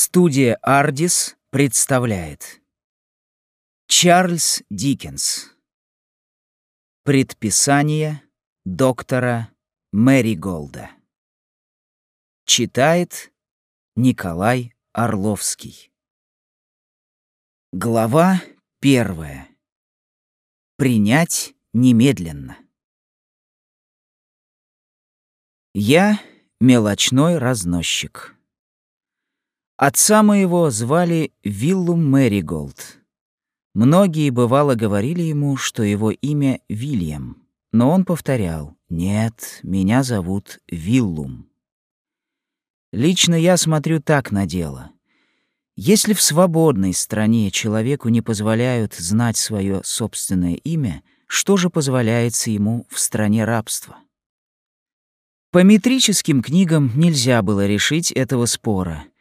Студия «Ардис» представляет. Чарльз Диккенс. Предписание доктора Мэри Голда. Читает Николай Орловский. Глава первая. Принять немедленно. Я мелочной разносчик. Отца моего звали Виллум Мэриголд. Многие бывало говорили ему, что его имя Вильям, но он повторял «Нет, меня зовут Виллум». Лично я смотрю так на дело. Если в свободной стране человеку не позволяют знать свое собственное имя, что же позволяется ему в стране рабства? По метрическим книгам нельзя было решить этого спора —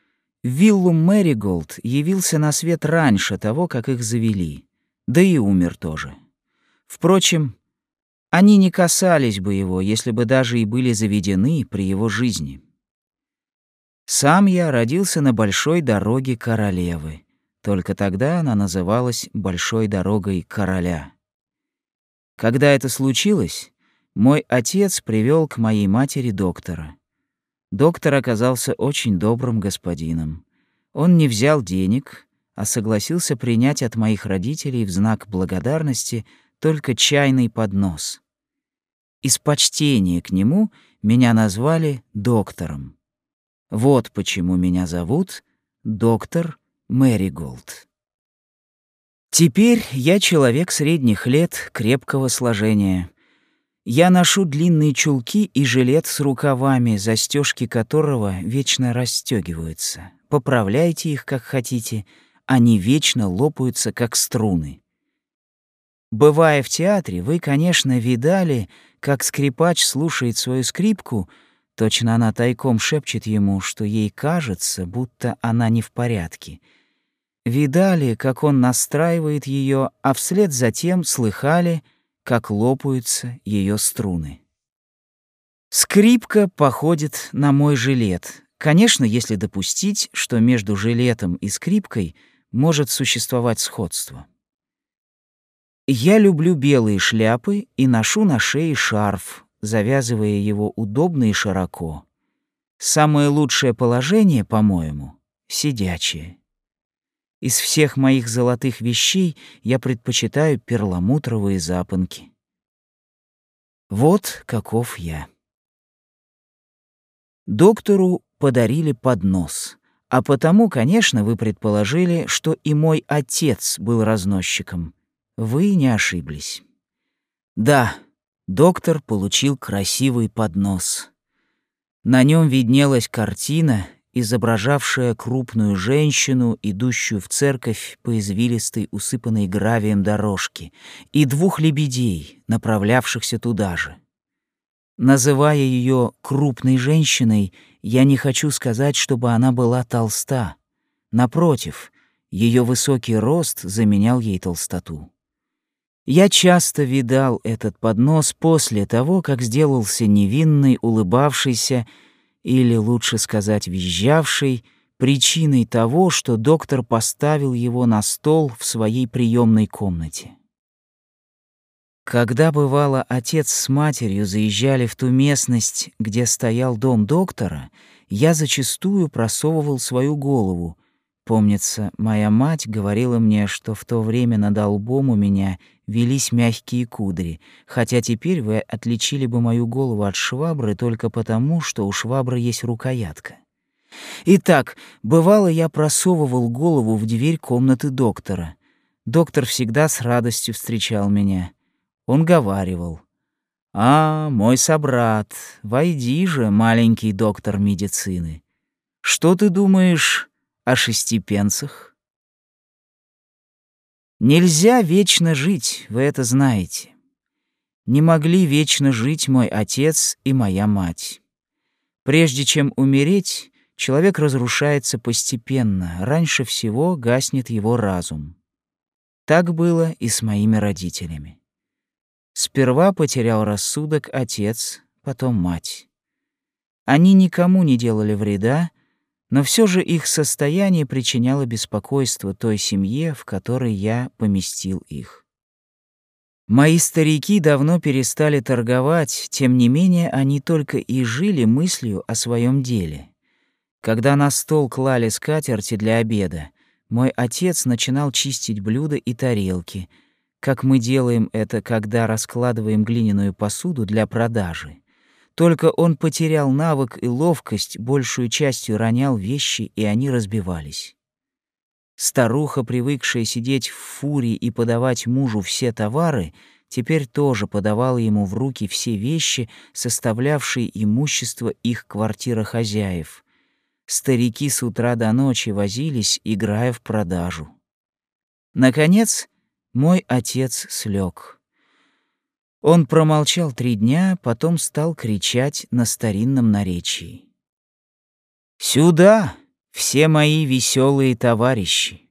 Виллум Мэриголд явился на свет раньше того, как их завели, да и умер тоже. Впрочем, они не касались бы его, если бы даже и были заведены при его жизни. Сам я родился на большой дороге королевы. Только тогда она называлась Большой дорогой короля. Когда это случилось, мой отец привел к моей матери доктора. Доктор оказался очень добрым господином. Он не взял денег, а согласился принять от моих родителей в знак благодарности только чайный поднос. Из почтения к нему меня назвали доктором. Вот почему меня зовут доктор Мэри Голд. Теперь я человек средних лет, крепкого сложения — я ношу длинные чулки и жилет с рукавами, застежки которого вечно расстегиваются. Поправляйте их, как хотите, они вечно лопаются, как струны. Бывая в театре, вы, конечно, видали, как скрипач слушает свою скрипку, точно она тайком шепчет ему, что ей кажется, будто она не в порядке. Видали, как он настраивает ее, а вслед за тем слыхали — как лопаются ее струны. Скрипка походит на мой жилет. Конечно, если допустить, что между жилетом и скрипкой может существовать сходство. Я люблю белые шляпы и ношу на шее шарф, завязывая его удобно и широко. Самое лучшее положение, по-моему, сидячее. Из всех моих золотых вещей я предпочитаю перламутровые запонки. Вот каков я. Доктору подарили поднос, а потому, конечно, вы предположили, что и мой отец был разносчиком. Вы не ошиблись. Да, доктор получил красивый поднос. На нем виднелась картина изображавшая крупную женщину, идущую в церковь по извилистой, усыпанной гравием дорожке, и двух лебедей, направлявшихся туда же. Называя ее крупной женщиной, я не хочу сказать, чтобы она была толста. Напротив, ее высокий рост заменял ей толстоту. Я часто видал этот поднос после того, как сделался невинный, улыбавшийся или лучше сказать визжавший, причиной того, что доктор поставил его на стол в своей приемной комнате. Когда бывало отец с матерью заезжали в ту местность, где стоял дом доктора, я зачастую просовывал свою голову. Помнится, моя мать говорила мне, что в то время над лбом у меня велись мягкие кудри, хотя теперь вы отличили бы мою голову от швабры только потому, что у швабры есть рукоятка. Итак, бывало, я просовывал голову в дверь комнаты доктора. Доктор всегда с радостью встречал меня. Он говаривал. «А, мой собрат, войди же, маленький доктор медицины. Что ты думаешь о шестипенцах?» Нельзя вечно жить, вы это знаете. Не могли вечно жить мой отец и моя мать. Прежде чем умереть, человек разрушается постепенно, раньше всего гаснет его разум. Так было и с моими родителями. Сперва потерял рассудок отец, потом мать. Они никому не делали вреда, но все же их состояние причиняло беспокойство той семье, в которой я поместил их. Мои старики давно перестали торговать, тем не менее они только и жили мыслью о своем деле. Когда на стол клали скатерти для обеда, мой отец начинал чистить блюда и тарелки, как мы делаем это, когда раскладываем глиняную посуду для продажи. Только он потерял навык и ловкость, большую частью ронял вещи, и они разбивались. Старуха, привыкшая сидеть в фуре и подавать мужу все товары, теперь тоже подавала ему в руки все вещи, составлявшие имущество их квартира хозяев. Старики с утра до ночи возились, играя в продажу. Наконец, мой отец слег. Он промолчал три дня, потом стал кричать на старинном наречии. «Сюда, все мои веселые товарищи!»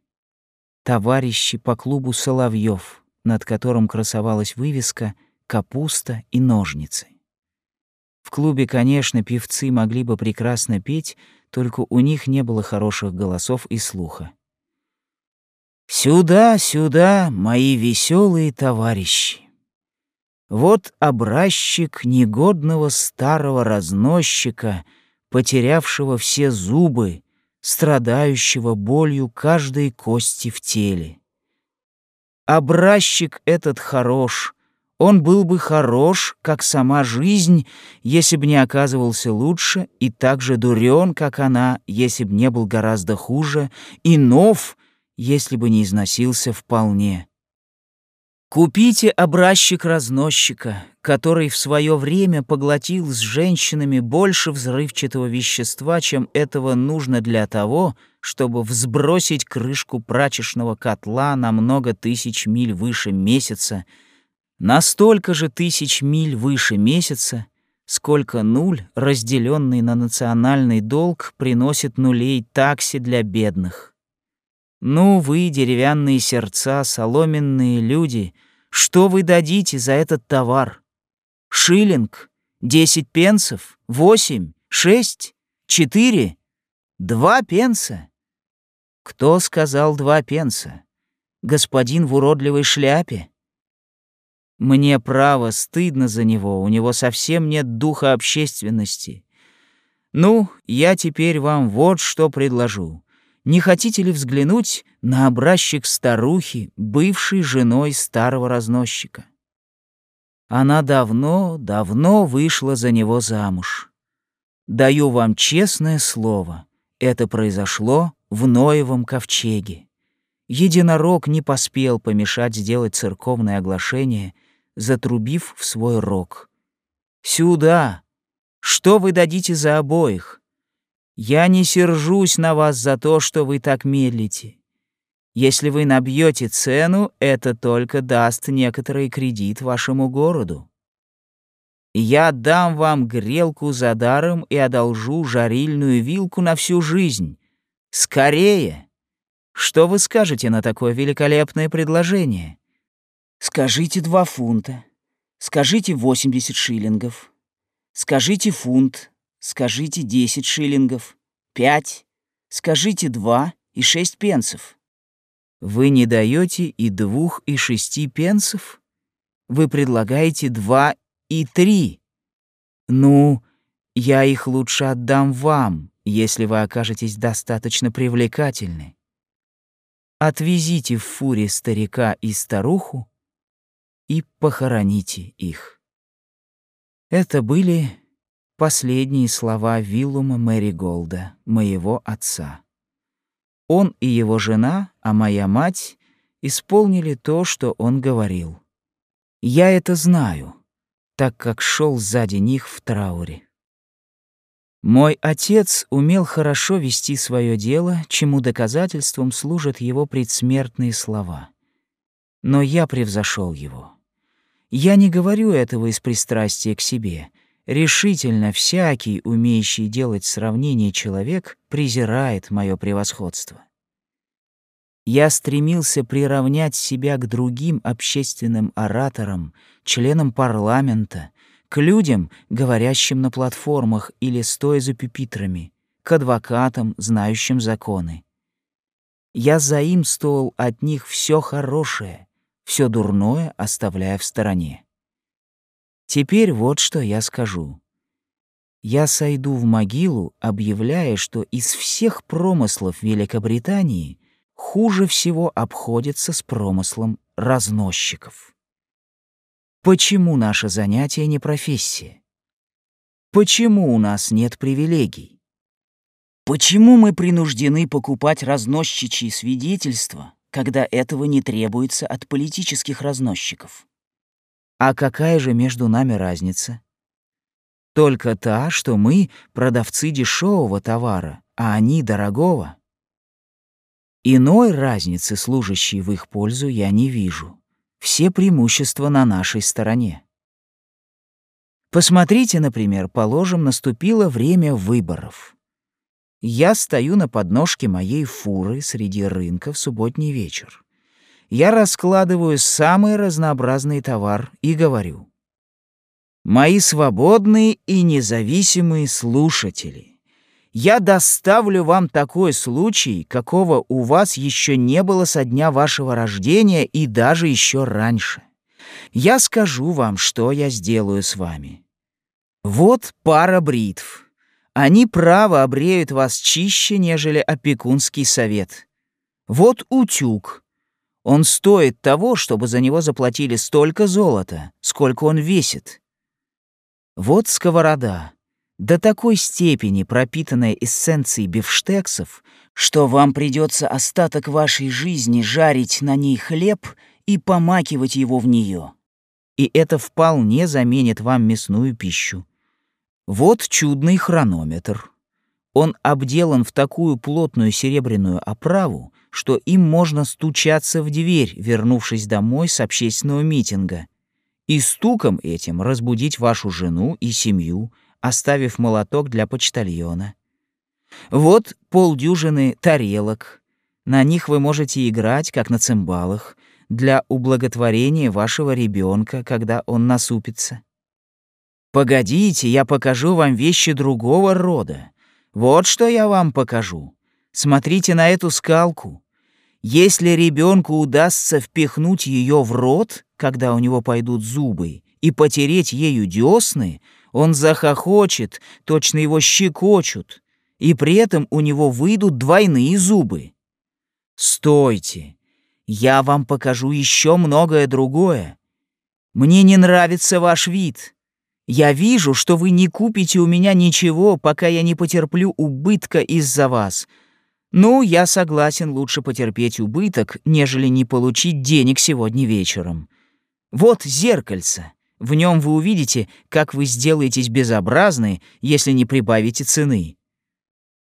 Товарищи по клубу Соловьев, над которым красовалась вывеска «Капуста и ножницы». В клубе, конечно, певцы могли бы прекрасно петь, только у них не было хороших голосов и слуха. «Сюда, сюда, мои веселые товарищи!» Вот образчик негодного старого разносчика, потерявшего все зубы, страдающего болью каждой кости в теле. Образчик этот хорош, он был бы хорош, как сама жизнь, если бы не оказывался лучше, и так же дурен, как она, если бы не был гораздо хуже, и нов, если бы не износился вполне. Купите образчик разносчика, который в свое время поглотил с женщинами больше взрывчатого вещества, чем этого нужно для того, чтобы взбросить крышку прачечного котла на много тысяч миль выше месяца, на столько же тысяч миль выше месяца, сколько нуль, разделенный на национальный долг, приносит нулей такси для бедных. Ну, вы, деревянные сердца, соломенные люди, что вы дадите за этот товар? Шиллинг? Десять пенсов? Восемь? Шесть? Четыре? Два пенса? Кто сказал два пенса? Господин в уродливой шляпе? Мне право стыдно за него, у него совсем нет духа общественности. Ну, я теперь вам вот что предложу. Не хотите ли взглянуть на образчик старухи, бывшей женой старого разносчика? Она давно, давно вышла за него замуж. Даю вам честное слово, это произошло в Ноевом ковчеге. Единорог не поспел помешать сделать церковное оглашение, затрубив в свой рог. «Сюда! Что вы дадите за обоих? Я не сержусь на вас за то, что вы так медлите. Если вы набьете цену, это только даст некоторый кредит вашему городу. Я дам вам грелку за даром и одолжу жарильную вилку на всю жизнь. Скорее! Что вы скажете на такое великолепное предложение? Скажите два фунта. Скажите 80 шиллингов. Скажите фунт. Скажите десять шиллингов. Пять. Скажите два и шесть пенсов. Вы не даете и двух, и шести пенсов? Вы предлагаете два и три. Ну, я их лучше отдам вам, если вы окажетесь достаточно привлекательны. Отвезите в фуре старика и старуху и похороните их. Это были Последние слова Виллума Мэри Голда, моего отца. Он и его жена, а моя мать, исполнили то, что он говорил. Я это знаю, так как шел сзади них в трауре. Мой отец умел хорошо вести свое дело, чему доказательством служат его предсмертные слова. Но я превзошел его. Я не говорю этого из пристрастия к себе — Решительно всякий, умеющий делать сравнение человек, презирает мое превосходство. Я стремился приравнять себя к другим общественным ораторам, членам парламента, к людям, говорящим на платформах или стоя за пюпитрами, к адвокатам, знающим законы. Я заимствовал от них все хорошее, все дурное оставляя в стороне. Теперь вот что я скажу. Я сойду в могилу, объявляя, что из всех промыслов Великобритании хуже всего обходится с промыслом разносчиков. Почему наше занятие не профессия? Почему у нас нет привилегий? Почему мы принуждены покупать разносчичьи свидетельства, когда этого не требуется от политических разносчиков? А какая же между нами разница? Только та, что мы продавцы дешевого товара, а они дорогого. Иной разницы, служащей в их пользу, я не вижу. Все преимущества на нашей стороне. Посмотрите, например, положим, наступило время выборов. Я стою на подножке моей фуры среди рынка в субботний вечер. Я раскладываю самый разнообразный товар и говорю. Мои свободные и независимые слушатели, я доставлю вам такой случай, какого у вас еще не было со дня вашего рождения и даже еще раньше. Я скажу вам, что я сделаю с вами. Вот пара бритв. Они право обреют вас чище, нежели опекунский совет. Вот утюг. Он стоит того, чтобы за него заплатили столько золота, сколько он весит. Вот сковорода, до такой степени пропитанная эссенцией бифштексов, что вам придется остаток вашей жизни жарить на ней хлеб и помакивать его в нее. И это вполне заменит вам мясную пищу. Вот чудный хронометр. Он обделан в такую плотную серебряную оправу, что им можно стучаться в дверь, вернувшись домой с общественного митинга, и стуком этим разбудить вашу жену и семью, оставив молоток для почтальона. Вот полдюжины тарелок. На них вы можете играть, как на цимбалах, для ублаготворения вашего ребенка, когда он насупится. Погодите, я покажу вам вещи другого рода. Вот что я вам покажу. Смотрите на эту скалку. Если ребенку удастся впихнуть ее в рот, когда у него пойдут зубы, и потереть ею десны, он захохочет, точно его щекочут, и при этом у него выйдут двойные зубы. Стойте, я вам покажу еще многое другое. Мне не нравится ваш вид. Я вижу, что вы не купите у меня ничего, пока я не потерплю убытка из-за вас. Ну, я согласен лучше потерпеть убыток, нежели не получить денег сегодня вечером. Вот зеркальце. В нем вы увидите, как вы сделаетесь безобразны, если не прибавите цены.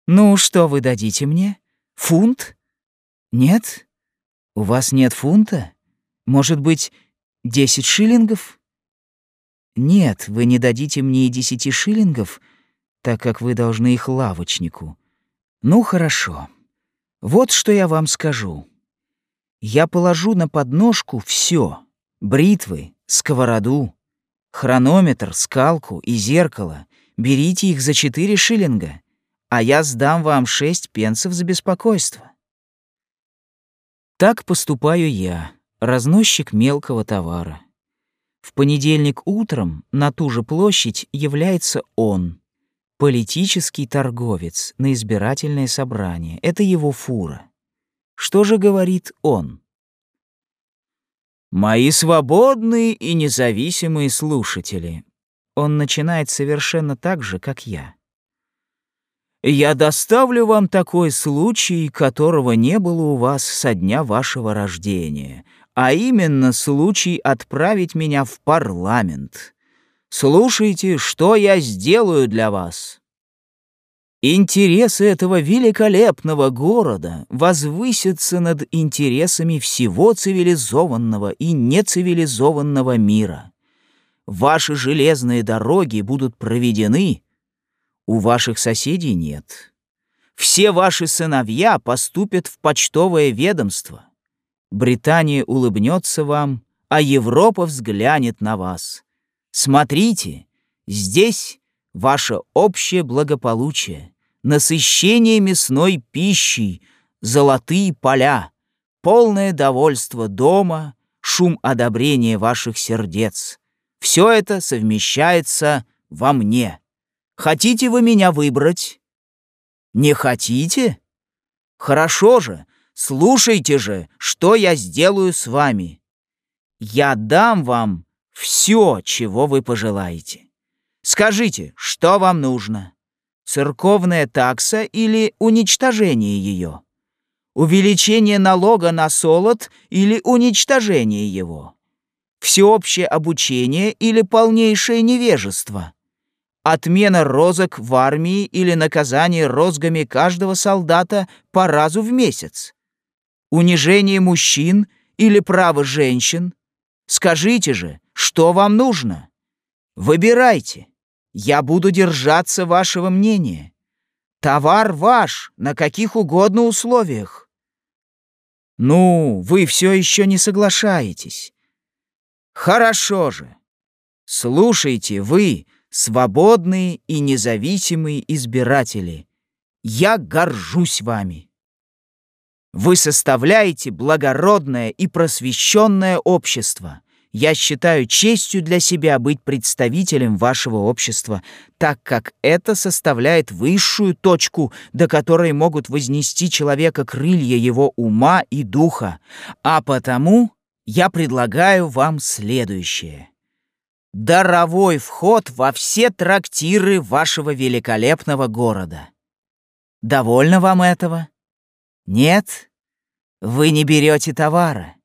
Ну, что вы дадите мне? Фунт? Нет? У вас нет фунта? Может быть, десять шиллингов? Нет, вы не дадите мне и десяти шиллингов, так как вы должны их лавочнику. Ну, хорошо. Вот что я вам скажу. Я положу на подножку все: бритвы, сковороду, хронометр, скалку и зеркало. Берите их за четыре шиллинга, а я сдам вам шесть пенсов за беспокойство. Так поступаю я, разносчик мелкого товара. В понедельник утром на ту же площадь является он, политический торговец, на избирательное собрание. Это его фура. Что же говорит он? «Мои свободные и независимые слушатели». Он начинает совершенно так же, как я. «Я доставлю вам такой случай, которого не было у вас со дня вашего рождения, а именно случай отправить меня в парламент. Слушайте, что я сделаю для вас. Интересы этого великолепного города возвысятся над интересами всего цивилизованного и нецивилизованного мира. Ваши железные дороги будут проведены, у ваших соседей нет. Все ваши сыновья поступят в почтовое ведомство. Британия улыбнется вам, а Европа взглянет на вас. Смотрите, здесь ваше общее благополучие, насыщение мясной пищей, золотые поля, полное довольство дома, шум одобрения ваших сердец. Все это совмещается во мне. Хотите вы меня выбрать? Не хотите? Хорошо же, слушайте же, что я сделаю с вами. Я дам вам все, чего вы пожелаете. Скажите, что вам нужно? Церковная такса или уничтожение ее? Увеличение налога на солод или уничтожение его? Всеобщее обучение или полнейшее невежество? Отмена розок в армии или наказание розгами каждого солдата по разу в месяц? Унижение мужчин или право женщин? Скажите же, что вам нужно? Выбирайте. Я буду держаться вашего мнения. Товар ваш на каких угодно условиях. Ну, вы все еще не соглашаетесь. Хорошо же. Слушайте вы, свободные и независимые избиратели. Я горжусь вами. Вы составляете благородное и просвещенное общество. Я считаю честью для себя быть представителем вашего общества, так как это составляет высшую точку, до которой могут вознести человека крылья его ума и духа. А потому я предлагаю вам следующее. Даровой вход во все трактиры вашего великолепного города. Довольно вам этого? Нет? Вы не берете товара.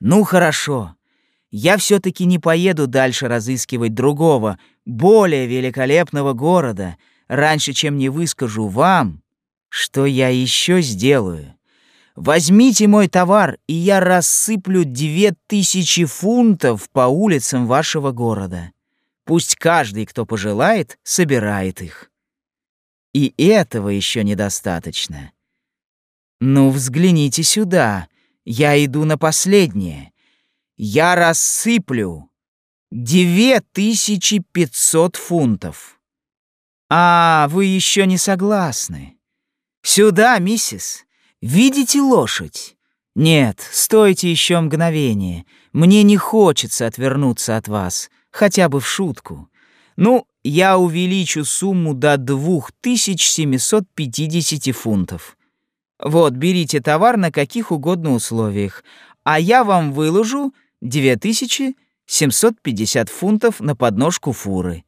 Ну хорошо. Я все-таки не поеду дальше разыскивать другого, более великолепного города, раньше, чем не выскажу вам, что я еще сделаю. Возьмите мой товар, и я рассыплю две тысячи фунтов по улицам вашего города. Пусть каждый, кто пожелает, собирает их. И этого еще недостаточно. Ну, взгляните сюда. Я иду на последнее. Я рассыплю две тысячи пятьсот фунтов. А, вы еще не согласны. Сюда, миссис. Видите лошадь? Нет, стойте еще мгновение. Мне не хочется отвернуться от вас, хотя бы в шутку. Ну, я увеличу сумму до 2750 фунтов. Вот, берите товар на каких угодно условиях, а я вам выложу 2750 фунтов на подножку фуры.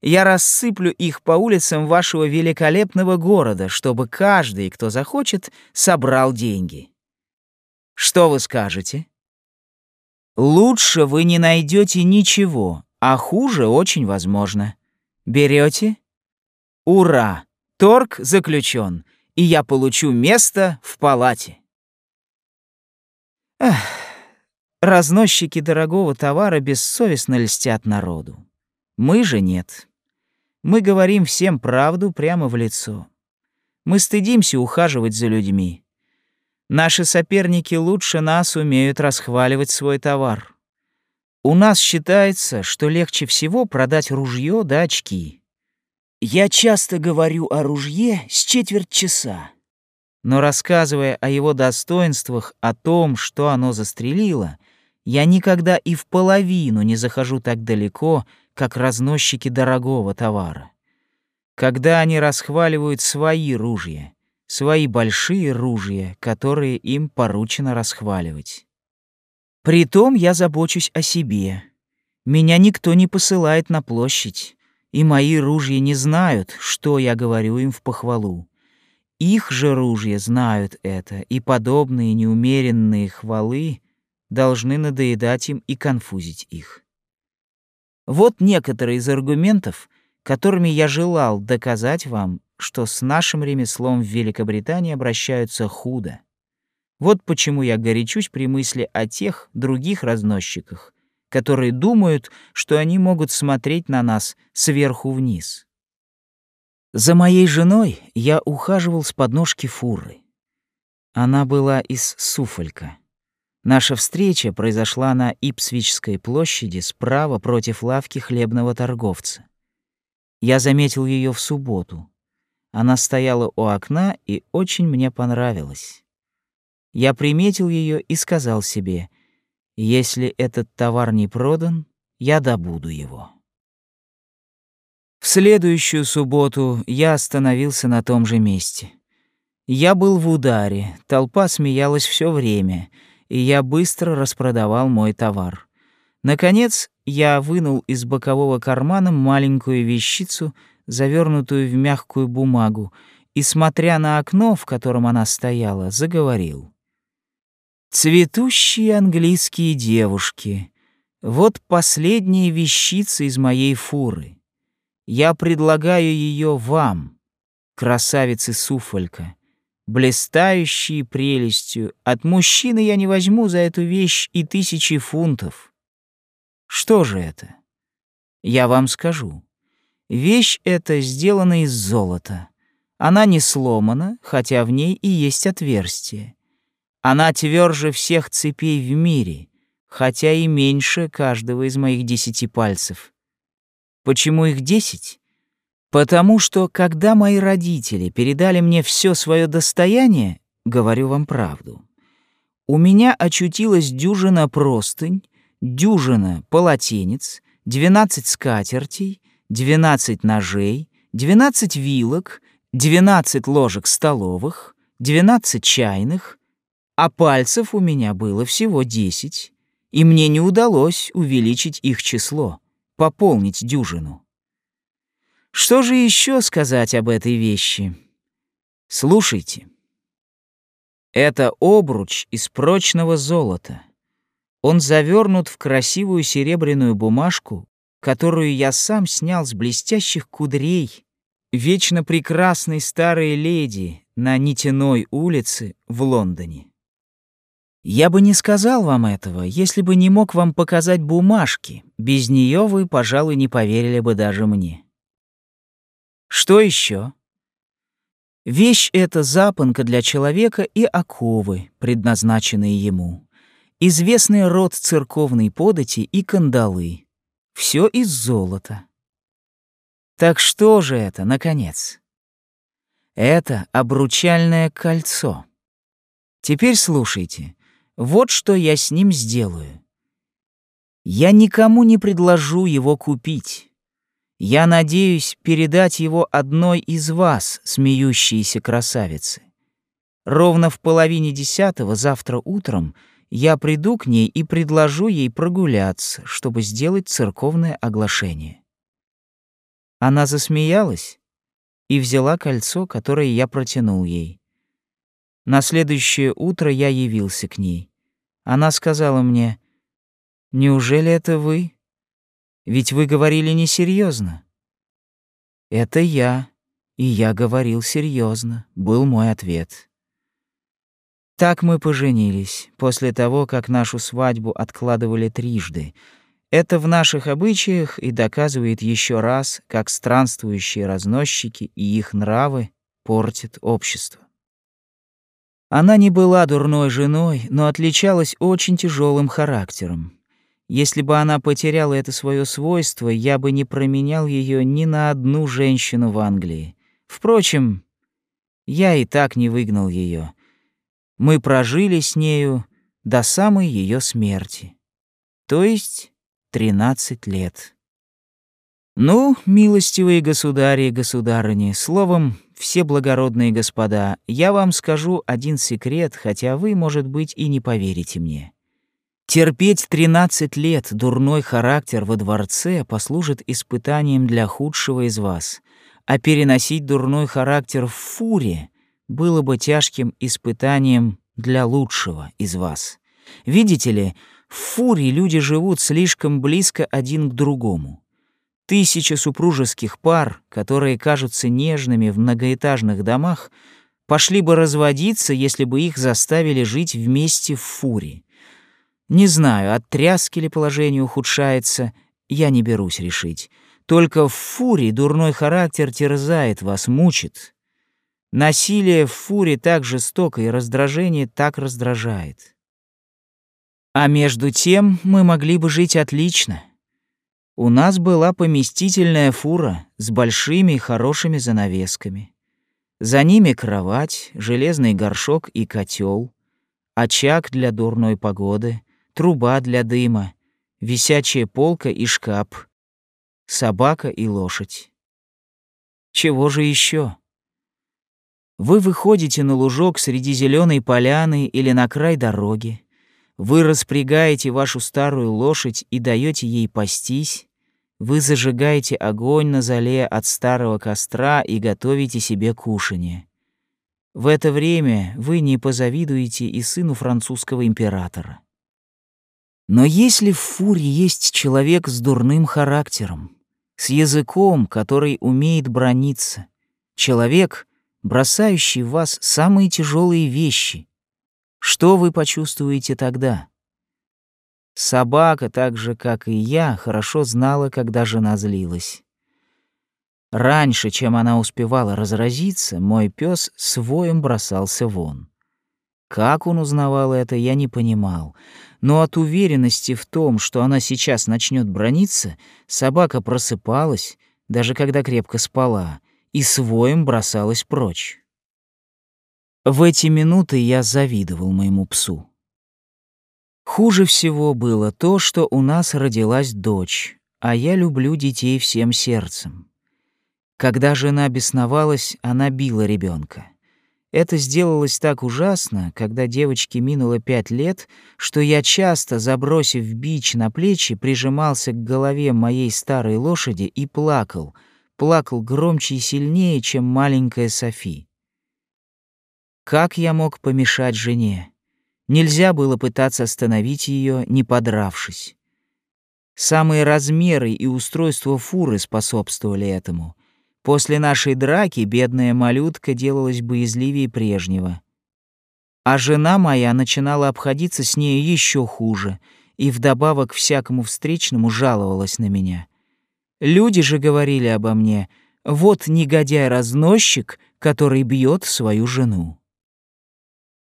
Я рассыплю их по улицам вашего великолепного города, чтобы каждый, кто захочет, собрал деньги. Что вы скажете? Лучше вы не найдете ничего, а хуже очень возможно. Берете? Ура! Торг заключен и я получу место в палате. Эх, разносчики дорогого товара бессовестно льстят народу. Мы же нет. Мы говорим всем правду прямо в лицо. Мы стыдимся ухаживать за людьми. Наши соперники лучше нас умеют расхваливать свой товар. У нас считается, что легче всего продать ружье да очки. Я часто говорю о ружье с четверть часа, но рассказывая о его достоинствах, о том, что оно застрелило, я никогда и в половину не захожу так далеко, как разносчики дорогого товара. Когда они расхваливают свои ружья, свои большие ружья, которые им поручено расхваливать. Притом я забочусь о себе. Меня никто не посылает на площадь и мои ружья не знают, что я говорю им в похвалу. Их же ружья знают это, и подобные неумеренные хвалы должны надоедать им и конфузить их. Вот некоторые из аргументов, которыми я желал доказать вам, что с нашим ремеслом в Великобритании обращаются худо. Вот почему я горячусь при мысли о тех других разносчиках, которые думают, что они могут смотреть на нас сверху вниз. За моей женой я ухаживал с подножки фуры. Она была из Суфолька. Наша встреча произошла на Ипсвичской площади справа против лавки хлебного торговца. Я заметил ее в субботу. Она стояла у окна и очень мне понравилась. Я приметил ее и сказал себе, если этот товар не продан, я добуду его. В следующую субботу я остановился на том же месте. Я был в ударе, толпа смеялась все время, и я быстро распродавал мой товар. Наконец, я вынул из бокового кармана маленькую вещицу, завернутую в мягкую бумагу, и, смотря на окно, в котором она стояла, заговорил. «Цветущие английские девушки, вот последняя вещица из моей фуры. Я предлагаю ее вам, красавицы Суфолька, блистающей прелестью. От мужчины я не возьму за эту вещь и тысячи фунтов. Что же это? Я вам скажу. Вещь эта сделана из золота. Она не сломана, хотя в ней и есть отверстие. Она тверже всех цепей в мире, хотя и меньше каждого из моих десяти пальцев. Почему их десять? Потому что, когда мои родители передали мне все свое достояние, говорю вам правду, у меня очутилась дюжина простынь, дюжина полотенец, двенадцать скатертей, двенадцать ножей, двенадцать вилок, двенадцать ложек столовых, двенадцать чайных, а пальцев у меня было всего десять, и мне не удалось увеличить их число пополнить дюжину. Что же еще сказать об этой вещи? Слушайте. Это обруч из прочного золота. Он завернут в красивую серебряную бумажку, которую я сам снял с блестящих кудрей вечно прекрасной старой леди на Нитяной улице в Лондоне. Я бы не сказал вам этого, если бы не мог вам показать бумажки. Без нее вы, пожалуй, не поверили бы даже мне. Что еще? Вещь эта запонка для человека и оковы, предназначенные ему. Известный род церковной подати и кандалы. Все из золота. Так что же это, наконец? Это обручальное кольцо. Теперь слушайте. Вот что я с ним сделаю. Я никому не предложу его купить. Я надеюсь передать его одной из вас, смеющиеся красавицы. Ровно в половине десятого завтра утром я приду к ней и предложу ей прогуляться, чтобы сделать церковное оглашение. Она засмеялась и взяла кольцо, которое я протянул ей. На следующее утро я явился к ней. Она сказала мне, «Неужели это вы? Ведь вы говорили несерьезно. «Это я, и я говорил серьезно, был мой ответ. Так мы поженились, после того, как нашу свадьбу откладывали трижды. Это в наших обычаях и доказывает еще раз, как странствующие разносчики и их нравы портят общество. Она не была дурной женой, но отличалась очень тяжелым характером. Если бы она потеряла это свое свойство, я бы не променял ее ни на одну женщину в Англии. Впрочем, я и так не выгнал ее. Мы прожили с нею до самой ее смерти. То есть 13 лет. Ну, милостивые государи и государыни, словом, все благородные господа, я вам скажу один секрет, хотя вы, может быть, и не поверите мне. Терпеть 13 лет дурной характер во дворце послужит испытанием для худшего из вас, а переносить дурной характер в фуре было бы тяжким испытанием для лучшего из вас. Видите ли, в фуре люди живут слишком близко один к другому. Тысячи супружеских пар, которые кажутся нежными в многоэтажных домах, пошли бы разводиться, если бы их заставили жить вместе в фуре. Не знаю, от тряски ли положение ухудшается, я не берусь решить. Только в фуре дурной характер терзает вас, мучит. Насилие в фуре так жестоко и раздражение так раздражает. А между тем мы могли бы жить отлично. У нас была поместительная фура с большими и хорошими занавесками. За ними кровать, железный горшок и котел, очаг для дурной погоды, труба для дыма, висячая полка и шкаф, собака и лошадь. Чего же еще? Вы выходите на лужок среди зеленой поляны или на край дороги. Вы распрягаете вашу старую лошадь и даете ей пастись. Вы зажигаете огонь на зале от старого костра и готовите себе кушанье. В это время вы не позавидуете и сыну французского императора. Но если в фуре есть человек с дурным характером, с языком, который умеет брониться, человек, бросающий в вас самые тяжелые вещи, что вы почувствуете тогда? Собака, так же, как и я, хорошо знала, когда жена злилась. Раньше, чем она успевала разразиться, мой пес своим бросался вон. Как он узнавал это, я не понимал, но от уверенности в том, что она сейчас начнет брониться, собака просыпалась, даже когда крепко спала, и своим бросалась прочь. В эти минуты я завидовал моему псу. Хуже всего было то, что у нас родилась дочь, а я люблю детей всем сердцем. Когда жена бесновалась, она била ребенка. Это сделалось так ужасно, когда девочке минуло пять лет, что я часто, забросив бич на плечи, прижимался к голове моей старой лошади и плакал, плакал громче и сильнее, чем маленькая Софи. Как я мог помешать жене? Нельзя было пытаться остановить ее, не подравшись. Самые размеры и устройство фуры способствовали этому. После нашей драки бедная малютка делалась боязливее прежнего. А жена моя начинала обходиться с ней еще хуже и вдобавок всякому встречному жаловалась на меня. Люди же говорили обо мне, вот негодяй-разносчик, который бьет свою жену.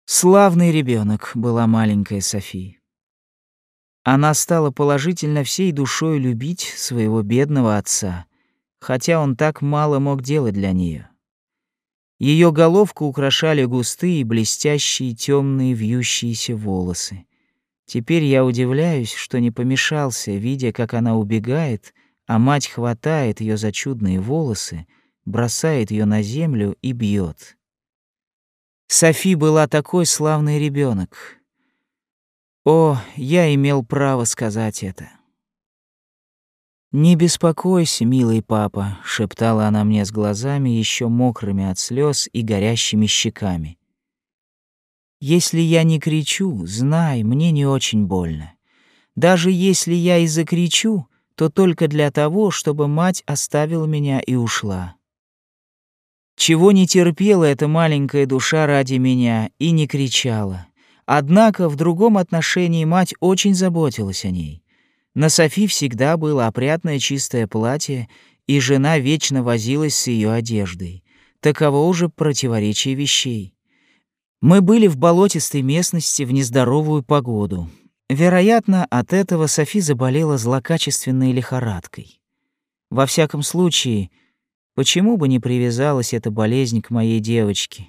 Славный ребенок была маленькая София. Она стала положительно всей душой любить своего бедного отца — хотя он так мало мог делать для нее. Ее головку украшали густые, блестящие, темные, вьющиеся волосы. Теперь я удивляюсь, что не помешался, видя, как она убегает, а мать хватает ее за чудные волосы, бросает ее на землю и бьет. Софи была такой славный ребенок. О, я имел право сказать это. «Не беспокойся, милый папа», — шептала она мне с глазами еще мокрыми от слез и горящими щеками. «Если я не кричу, знай, мне не очень больно. Даже если я и закричу, то только для того, чтобы мать оставила меня и ушла. Чего не терпела эта маленькая душа ради меня и не кричала. Однако в другом отношении мать очень заботилась о ней. На Софи всегда было опрятное чистое платье, и жена вечно возилась с ее одеждой. Таково уже противоречие вещей. Мы были в болотистой местности в нездоровую погоду. Вероятно, от этого Софи заболела злокачественной лихорадкой. Во всяком случае, почему бы не привязалась эта болезнь к моей девочке?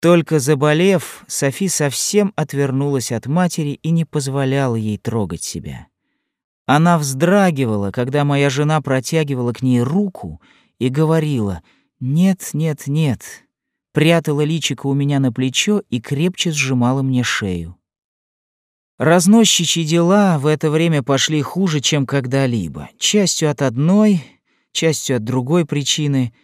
Только заболев, Софи совсем отвернулась от матери и не позволяла ей трогать себя. Она вздрагивала, когда моя жена протягивала к ней руку и говорила «нет, нет, нет», прятала личико у меня на плечо и крепче сжимала мне шею. Разносчичьи дела в это время пошли хуже, чем когда-либо, частью от одной, частью от другой причины —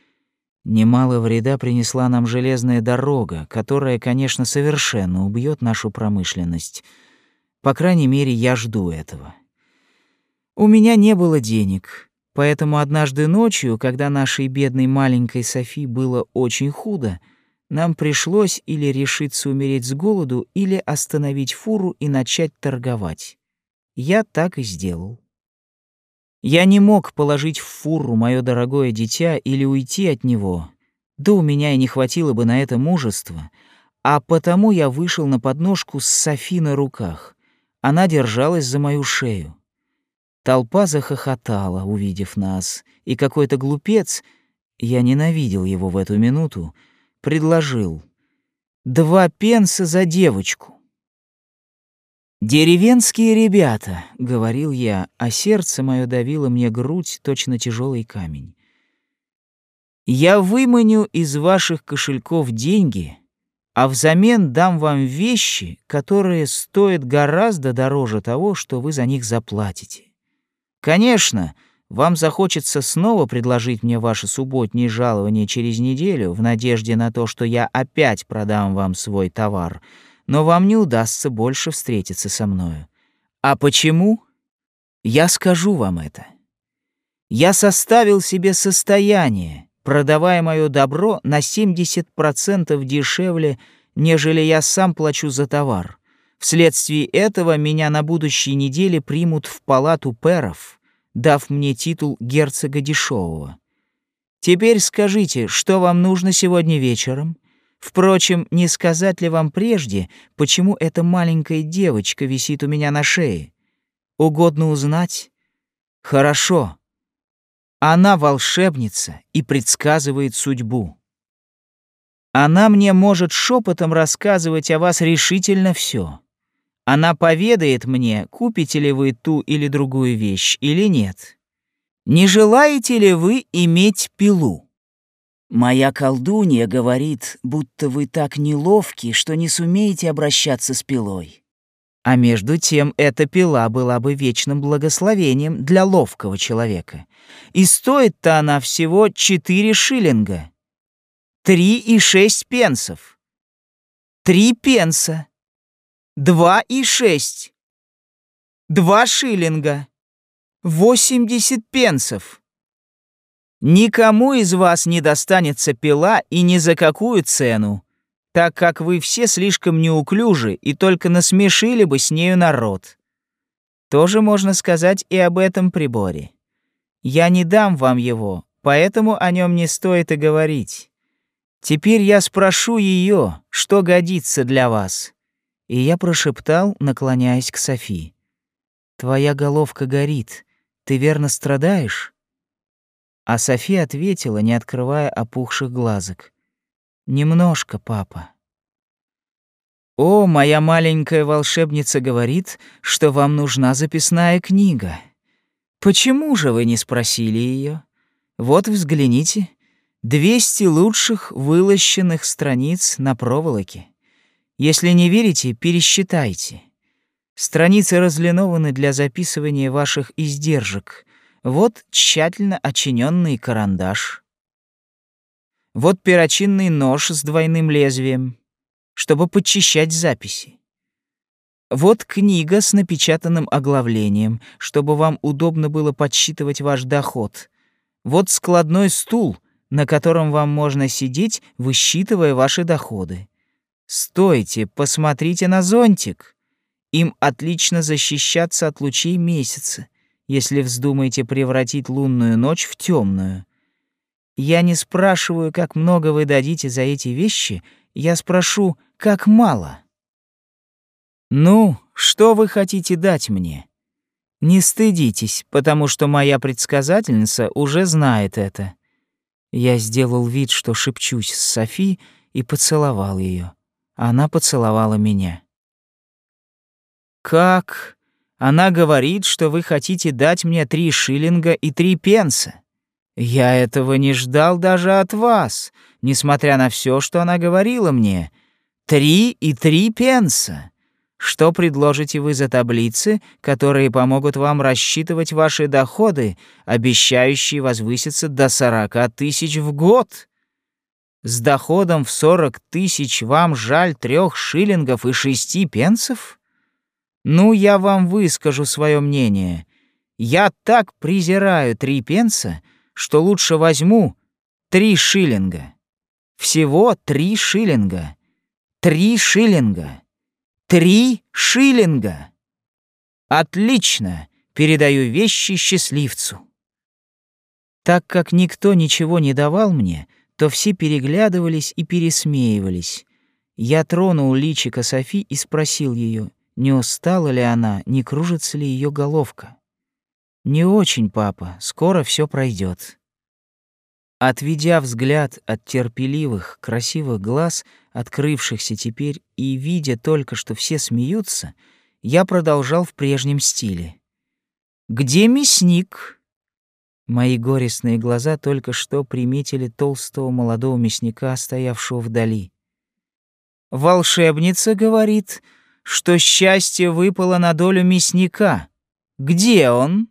Немало вреда принесла нам железная дорога, которая, конечно, совершенно убьет нашу промышленность. По крайней мере, я жду этого. У меня не было денег, поэтому однажды ночью, когда нашей бедной маленькой Софи было очень худо, нам пришлось или решиться умереть с голоду, или остановить фуру и начать торговать. Я так и сделал. Я не мог положить в фуру мое дорогое дитя или уйти от него, да у меня и не хватило бы на это мужества, а потому я вышел на подножку с Софи на руках. Она держалась за мою шею. Толпа захохотала, увидев нас, и какой-то глупец, я ненавидел его в эту минуту, предложил «Два пенса за девочку». «Деревенские ребята», — говорил я, а сердце мое давило мне грудь, точно тяжелый камень. «Я выманю из ваших кошельков деньги, а взамен дам вам вещи, которые стоят гораздо дороже того, что вы за них заплатите. Конечно, вам захочется снова предложить мне ваше субботнее жалование через неделю в надежде на то, что я опять продам вам свой товар — но вам не удастся больше встретиться со мною. А почему? Я скажу вам это. Я составил себе состояние, продавая мое добро на 70% дешевле, нежели я сам плачу за товар. Вследствие этого меня на будущей неделе примут в палату перов, дав мне титул герцога дешевого. Теперь скажите, что вам нужно сегодня вечером? Впрочем, не сказать ли вам прежде, почему эта маленькая девочка висит у меня на шее? Угодно узнать? Хорошо. Она волшебница и предсказывает судьбу. Она мне может шепотом рассказывать о вас решительно все. Она поведает мне, купите ли вы ту или другую вещь или нет. Не желаете ли вы иметь пилу? Моя колдунья говорит, будто вы так неловки, что не сумеете обращаться с пилой. А между тем эта пила была бы вечным благословением для ловкого человека. И стоит-то она всего четыре шиллинга. Три и шесть пенсов. Три пенса. Два и шесть. Два шиллинга. Восемьдесят пенсов. Никому из вас не достанется пила и ни за какую цену, так как вы все слишком неуклюжи и только насмешили бы с нею народ. Тоже можно сказать и об этом приборе. Я не дам вам его, поэтому о нем не стоит и говорить. Теперь я спрошу ее, что годится для вас. И я прошептал, наклоняясь к Софи. Твоя головка горит. Ты верно страдаешь? А София ответила, не открывая опухших глазок. «Немножко, папа». «О, моя маленькая волшебница говорит, что вам нужна записная книга. Почему же вы не спросили ее? Вот взгляните. Двести лучших вылощенных страниц на проволоке. Если не верите, пересчитайте. Страницы разлинованы для записывания ваших издержек, вот тщательно очиненный карандаш. Вот перочинный нож с двойным лезвием, чтобы подчищать записи. Вот книга с напечатанным оглавлением, чтобы вам удобно было подсчитывать ваш доход. Вот складной стул, на котором вам можно сидеть, высчитывая ваши доходы. Стойте, посмотрите на зонтик. Им отлично защищаться от лучей месяца если вздумаете превратить лунную ночь в темную. Я не спрашиваю, как много вы дадите за эти вещи, я спрошу, как мало. Ну, что вы хотите дать мне? Не стыдитесь, потому что моя предсказательница уже знает это. Я сделал вид, что шепчусь с Софи, и поцеловал ее. Она поцеловала меня. «Как?» Она говорит, что вы хотите дать мне три шиллинга и три пенса. Я этого не ждал даже от вас, несмотря на все, что она говорила мне. Три и три пенса. Что предложите вы за таблицы, которые помогут вам рассчитывать ваши доходы, обещающие возвыситься до сорока тысяч в год? С доходом в сорок тысяч вам жаль трех шиллингов и шести пенсов? Ну, я вам выскажу свое мнение. Я так презираю три пенса, что лучше возьму три шиллинга. Всего три шиллинга. Три шиллинга. Три шиллинга. Отлично, передаю вещи счастливцу. Так как никто ничего не давал мне, то все переглядывались и пересмеивались. Я тронул личико Софи и спросил ее, не устала ли она, не кружится ли ее головка. Не очень, папа, скоро все пройдет. Отведя взгляд от терпеливых, красивых глаз, открывшихся теперь, и видя только, что все смеются, я продолжал в прежнем стиле. «Где мясник?» Мои горестные глаза только что приметили толстого молодого мясника, стоявшего вдали. «Волшебница говорит, что счастье выпало на долю мясника. Где он?»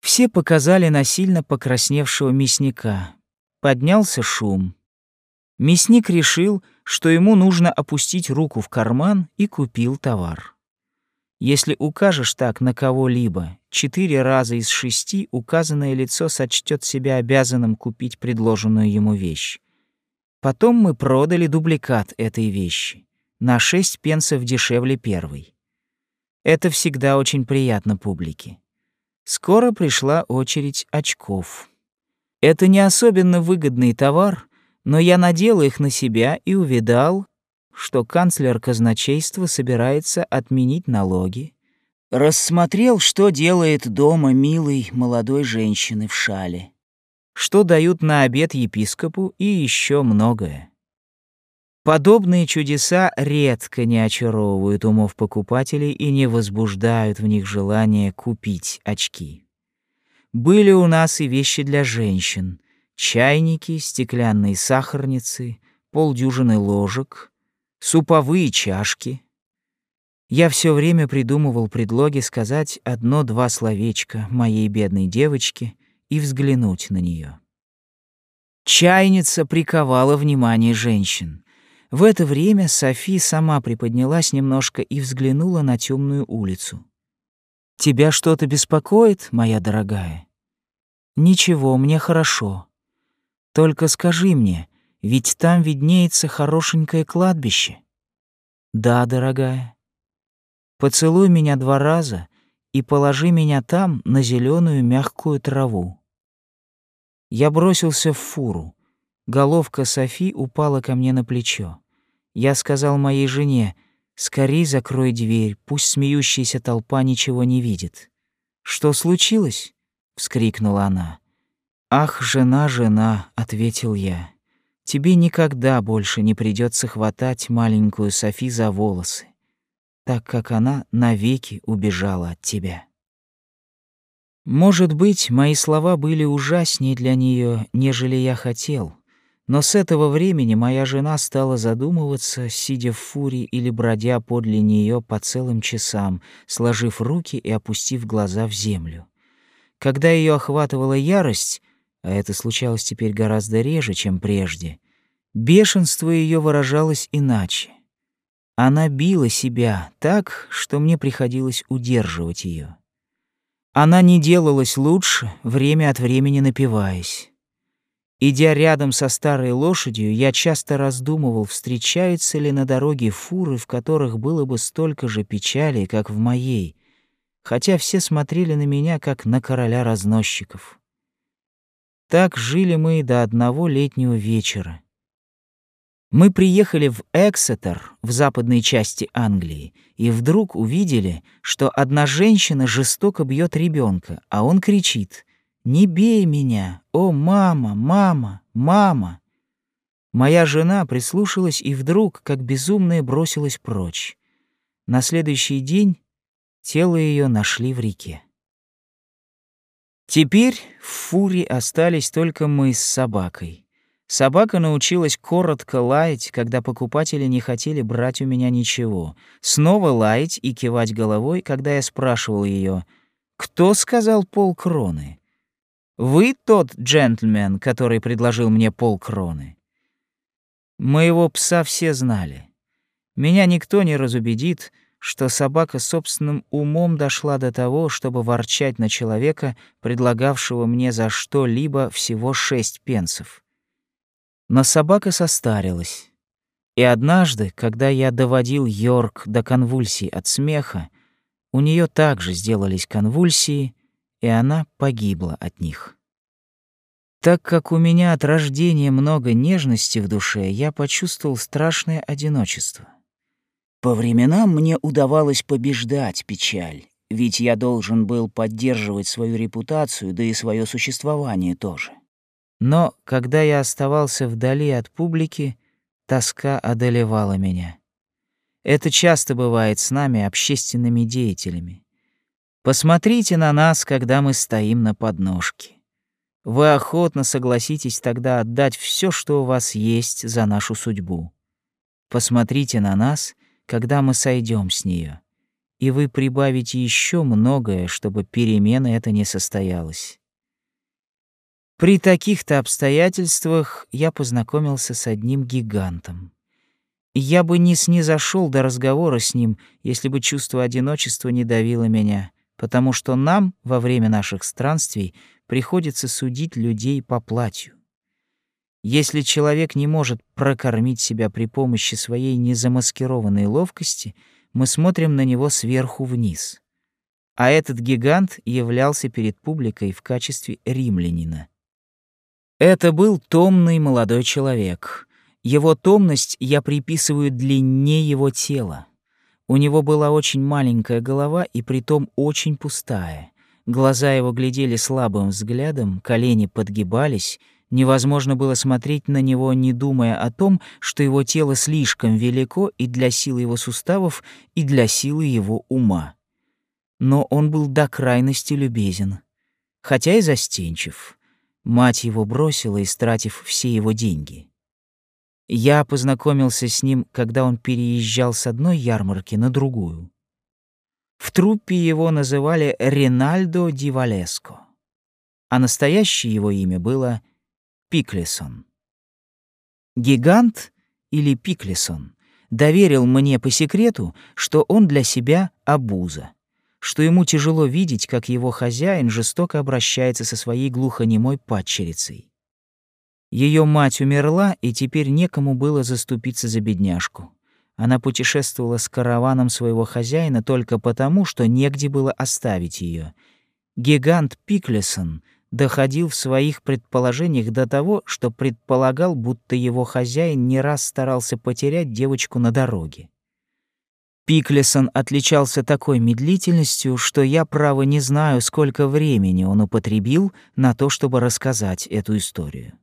Все показали на сильно покрасневшего мясника. Поднялся шум. Мясник решил, что ему нужно опустить руку в карман и купил товар. Если укажешь так на кого-либо, четыре раза из шести указанное лицо сочтет себя обязанным купить предложенную ему вещь. Потом мы продали дубликат этой вещи на шесть пенсов дешевле первой. Это всегда очень приятно публике. Скоро пришла очередь очков. Это не особенно выгодный товар, но я надел их на себя и увидал, что канцлер казначейства собирается отменить налоги. Рассмотрел, что делает дома милой молодой женщины в шале, что дают на обед епископу и еще многое. Подобные чудеса редко не очаровывают умов покупателей и не возбуждают в них желание купить очки. Были у нас и вещи для женщин — чайники, стеклянные сахарницы, полдюжины ложек, суповые чашки. Я все время придумывал предлоги сказать одно-два словечка моей бедной девочке и взглянуть на нее. Чайница приковала внимание женщин — в это время Софи сама приподнялась немножко и взглянула на темную улицу. «Тебя что-то беспокоит, моя дорогая?» «Ничего, мне хорошо. Только скажи мне, ведь там виднеется хорошенькое кладбище». «Да, дорогая. Поцелуй меня два раза и положи меня там на зеленую мягкую траву». Я бросился в фуру. Головка Софи упала ко мне на плечо. Я сказал моей жене, «Скорей закрой дверь, пусть смеющаяся толпа ничего не видит». «Что случилось?» — вскрикнула она. «Ах, жена, жена», — ответил я, — «тебе никогда больше не придется хватать маленькую Софи за волосы, так как она навеки убежала от тебя». Может быть, мои слова были ужаснее для нее, нежели я хотел, но с этого времени моя жена стала задумываться, сидя в фуре или бродя подле нее по целым часам, сложив руки и опустив глаза в землю. Когда ее охватывала ярость, а это случалось теперь гораздо реже, чем прежде, бешенство ее выражалось иначе. Она била себя так, что мне приходилось удерживать ее. Она не делалась лучше, время от времени напиваясь. Идя рядом со старой лошадью, я часто раздумывал, встречаются ли на дороге фуры, в которых было бы столько же печали, как в моей, хотя все смотрели на меня, как на короля разносчиков. Так жили мы до одного летнего вечера. Мы приехали в Эксетер, в западной части Англии, и вдруг увидели, что одна женщина жестоко бьет ребенка, а он кричит не бей меня! О, мама, мама, мама!» Моя жена прислушалась и вдруг, как безумная, бросилась прочь. На следующий день тело ее нашли в реке. Теперь в фуре остались только мы с собакой. Собака научилась коротко лаять, когда покупатели не хотели брать у меня ничего, снова лаять и кивать головой, когда я спрашивал ее, «Кто сказал полкроны?» Вы тот джентльмен, который предложил мне полкроны. Моего пса все знали. Меня никто не разубедит, что собака собственным умом дошла до того, чтобы ворчать на человека, предлагавшего мне за что-либо всего шесть пенсов. Но собака состарилась. И однажды, когда я доводил Йорк до конвульсий от смеха, у нее также сделались конвульсии, и она погибла от них. Так как у меня от рождения много нежности в душе, я почувствовал страшное одиночество. По временам мне удавалось побеждать печаль, ведь я должен был поддерживать свою репутацию, да и свое существование тоже. Но когда я оставался вдали от публики, тоска одолевала меня. Это часто бывает с нами, общественными деятелями. Посмотрите на нас, когда мы стоим на подножке. Вы охотно согласитесь тогда отдать все, что у вас есть за нашу судьбу. Посмотрите на нас, когда мы сойдем с нее, и вы прибавите еще многое, чтобы перемена эта не состоялась. При таких-то обстоятельствах я познакомился с одним гигантом. Я бы не снизошел до разговора с ним, если бы чувство одиночества не давило меня, потому что нам во время наших странствий приходится судить людей по платью. Если человек не может прокормить себя при помощи своей незамаскированной ловкости, мы смотрим на него сверху вниз. А этот гигант являлся перед публикой в качестве римлянина. Это был томный молодой человек. Его томность я приписываю длине его тела. У него была очень маленькая голова и притом очень пустая. Глаза его глядели слабым взглядом, колени подгибались, невозможно было смотреть на него, не думая о том, что его тело слишком велико и для силы его суставов, и для силы его ума. Но он был до крайности любезен, хотя и застенчив. Мать его бросила, истратив все его деньги. Я познакомился с ним, когда он переезжал с одной ярмарки на другую. В труппе его называли Ринальдо Ди Валеско, а настоящее его имя было Пиклисон. Гигант или Пиклисон доверил мне по секрету, что он для себя обуза что ему тяжело видеть, как его хозяин жестоко обращается со своей глухонемой падчерицей. Ее мать умерла, и теперь некому было заступиться за бедняжку. Она путешествовала с караваном своего хозяина только потому, что негде было оставить ее. Гигант Пиклесон доходил в своих предположениях до того, что предполагал, будто его хозяин не раз старался потерять девочку на дороге. Пиклесон отличался такой медлительностью, что я, право, не знаю, сколько времени он употребил на то, чтобы рассказать эту историю.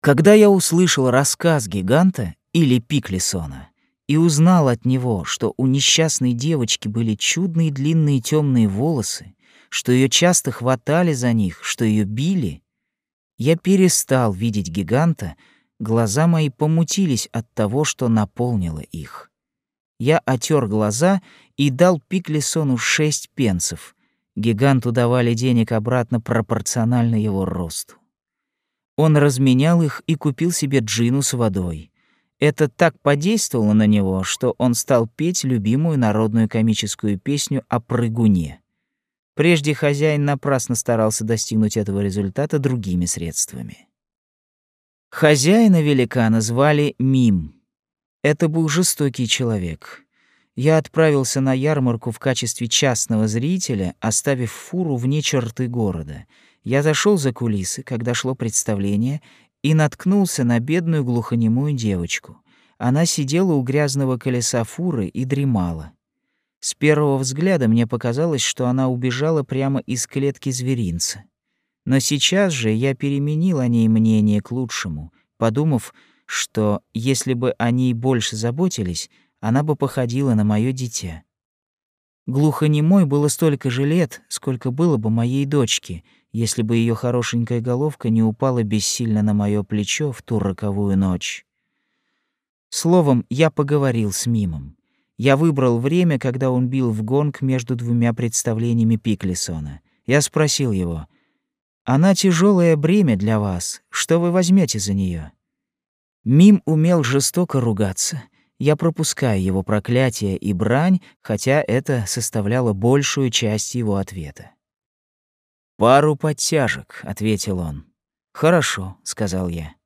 Когда я услышал рассказ гиганта или Пиклесона и узнал от него, что у несчастной девочки были чудные длинные темные волосы, что ее часто хватали за них, что ее били, я перестал видеть гиганта, глаза мои помутились от того, что наполнило их. Я отер глаза и дал Пиклисону шесть пенсов. Гиганту давали денег обратно пропорционально его росту. Он разменял их и купил себе джину с водой. Это так подействовало на него, что он стал петь любимую народную комическую песню о прыгуне. Прежде хозяин напрасно старался достигнуть этого результата другими средствами. Хозяина великана звали Мим — это был жестокий человек. Я отправился на ярмарку в качестве частного зрителя, оставив фуру вне черты города. Я зашел за кулисы, когда шло представление, и наткнулся на бедную глухонемую девочку. Она сидела у грязного колеса фуры и дремала. С первого взгляда мне показалось, что она убежала прямо из клетки зверинца. Но сейчас же я переменил о ней мнение к лучшему, подумав, что если бы о ней больше заботились, она бы походила на моё дитя. Глухонемой было столько же лет, сколько было бы моей дочке, если бы ее хорошенькая головка не упала бессильно на моё плечо в ту роковую ночь. Словом, я поговорил с Мимом. Я выбрал время, когда он бил в гонг между двумя представлениями Пиклисона. Я спросил его, «Она тяжелое бремя для вас, что вы возьмете за нее? Мим умел жестоко ругаться. Я пропускаю его проклятие и брань, хотя это составляло большую часть его ответа. «Пару подтяжек», — ответил он. «Хорошо», — сказал я.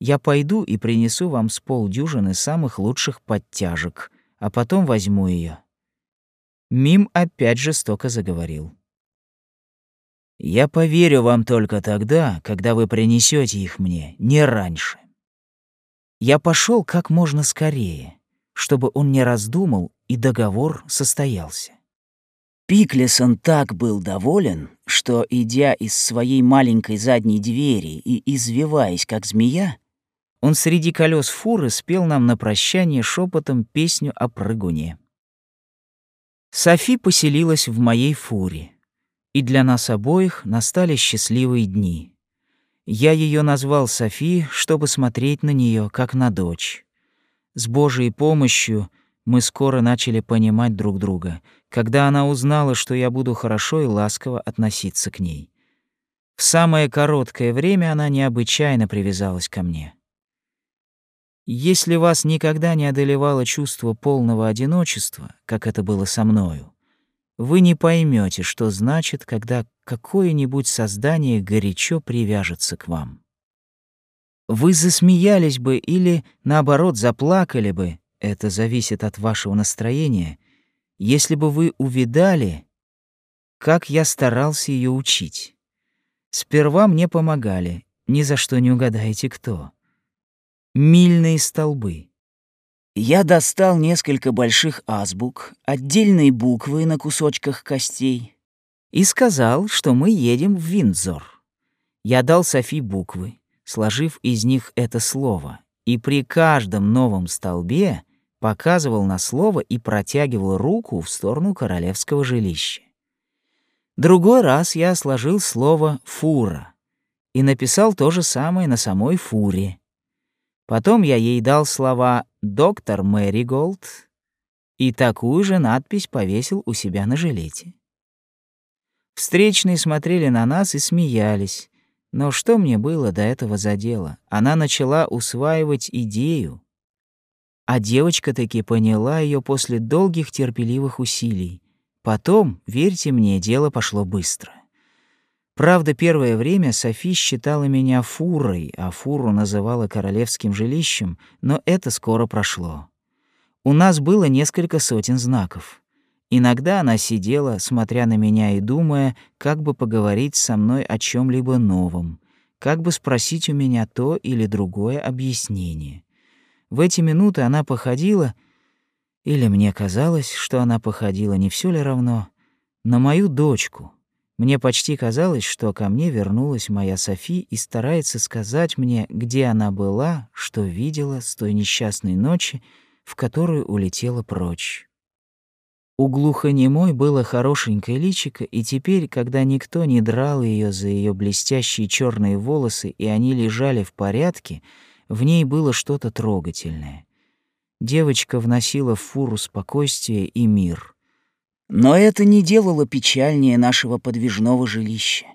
«Я пойду и принесу вам с полдюжины самых лучших подтяжек, а потом возьму ее. Мим опять жестоко заговорил. «Я поверю вам только тогда, когда вы принесете их мне, не раньше. Я пошел как можно скорее, чтобы он не раздумал и договор состоялся. Пиклесон так был доволен, что, идя из своей маленькой задней двери и извиваясь, как змея, он среди колес фуры спел нам на прощание шепотом песню о прыгуне. Софи поселилась в моей фуре, и для нас обоих настали счастливые дни. Я ее назвал Софи, чтобы смотреть на нее как на дочь. С Божьей помощью мы скоро начали понимать друг друга, когда она узнала, что я буду хорошо и ласково относиться к ней. В самое короткое время она необычайно привязалась ко мне. Если вас никогда не одолевало чувство полного одиночества, как это было со мною, вы не поймете, что значит, когда какое-нибудь создание горячо привяжется к вам. Вы засмеялись бы или, наоборот, заплакали бы, это зависит от вашего настроения, если бы вы увидали, как я старался ее учить. Сперва мне помогали, ни за что не угадаете кто. Мильные столбы. Я достал несколько больших азбук, отдельные буквы на кусочках костей и сказал, что мы едем в Виндзор. Я дал Софи буквы, сложив из них это слово, и при каждом новом столбе показывал на слово и протягивал руку в сторону королевского жилища. Другой раз я сложил слово «фура» и написал то же самое на самой фуре. Потом я ей дал слова «доктор Мэри Голд» и такую же надпись повесил у себя на жилете. Встречные смотрели на нас и смеялись, но что мне было до этого за дело? Она начала усваивать идею, а девочка таки поняла ее после долгих терпеливых усилий. Потом, верьте мне, дело пошло быстро. Правда, первое время Софи считала меня фурой, а фуру называла королевским жилищем, но это скоро прошло. У нас было несколько сотен знаков. Иногда она сидела, смотря на меня и думая, как бы поговорить со мной о чем либо новом, как бы спросить у меня то или другое объяснение. В эти минуты она походила, или мне казалось, что она походила, не все ли равно, на мою дочку. Мне почти казалось, что ко мне вернулась моя Софи и старается сказать мне, где она была, что видела с той несчастной ночи, в которую улетела прочь. У глухонемой было хорошенькое личико, и теперь, когда никто не драл ее за ее блестящие черные волосы, и они лежали в порядке, в ней было что-то трогательное. Девочка вносила в фуру спокойствие и мир. Но это не делало печальнее нашего подвижного жилища.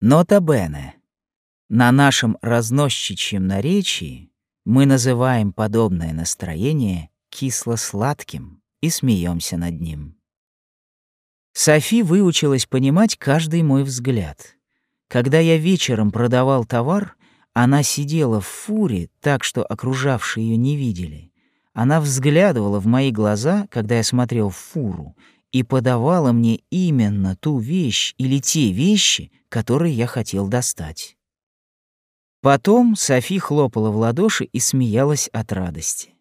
Нота Бене. На нашем разносчичьем наречии мы называем подобное настроение кисло-сладким и смеемся над ним. Софи выучилась понимать каждый мой взгляд. Когда я вечером продавал товар, она сидела в фуре, так что окружавшие ее не видели. Она взглядывала в мои глаза, когда я смотрел в фуру, и подавала мне именно ту вещь или те вещи, которые я хотел достать. Потом Софи хлопала в ладоши и смеялась от радости.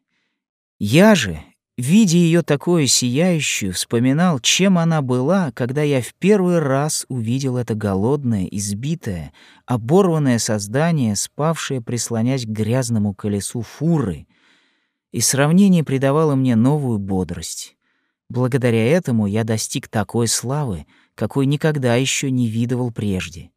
Я же, Видя ее такое сияющую, вспоминал, чем она была, когда я в первый раз увидел это голодное, избитое, оборванное создание, спавшее, прислонясь к грязному колесу фуры, и сравнение придавало мне новую бодрость. Благодаря этому я достиг такой славы, какой никогда еще не видывал прежде.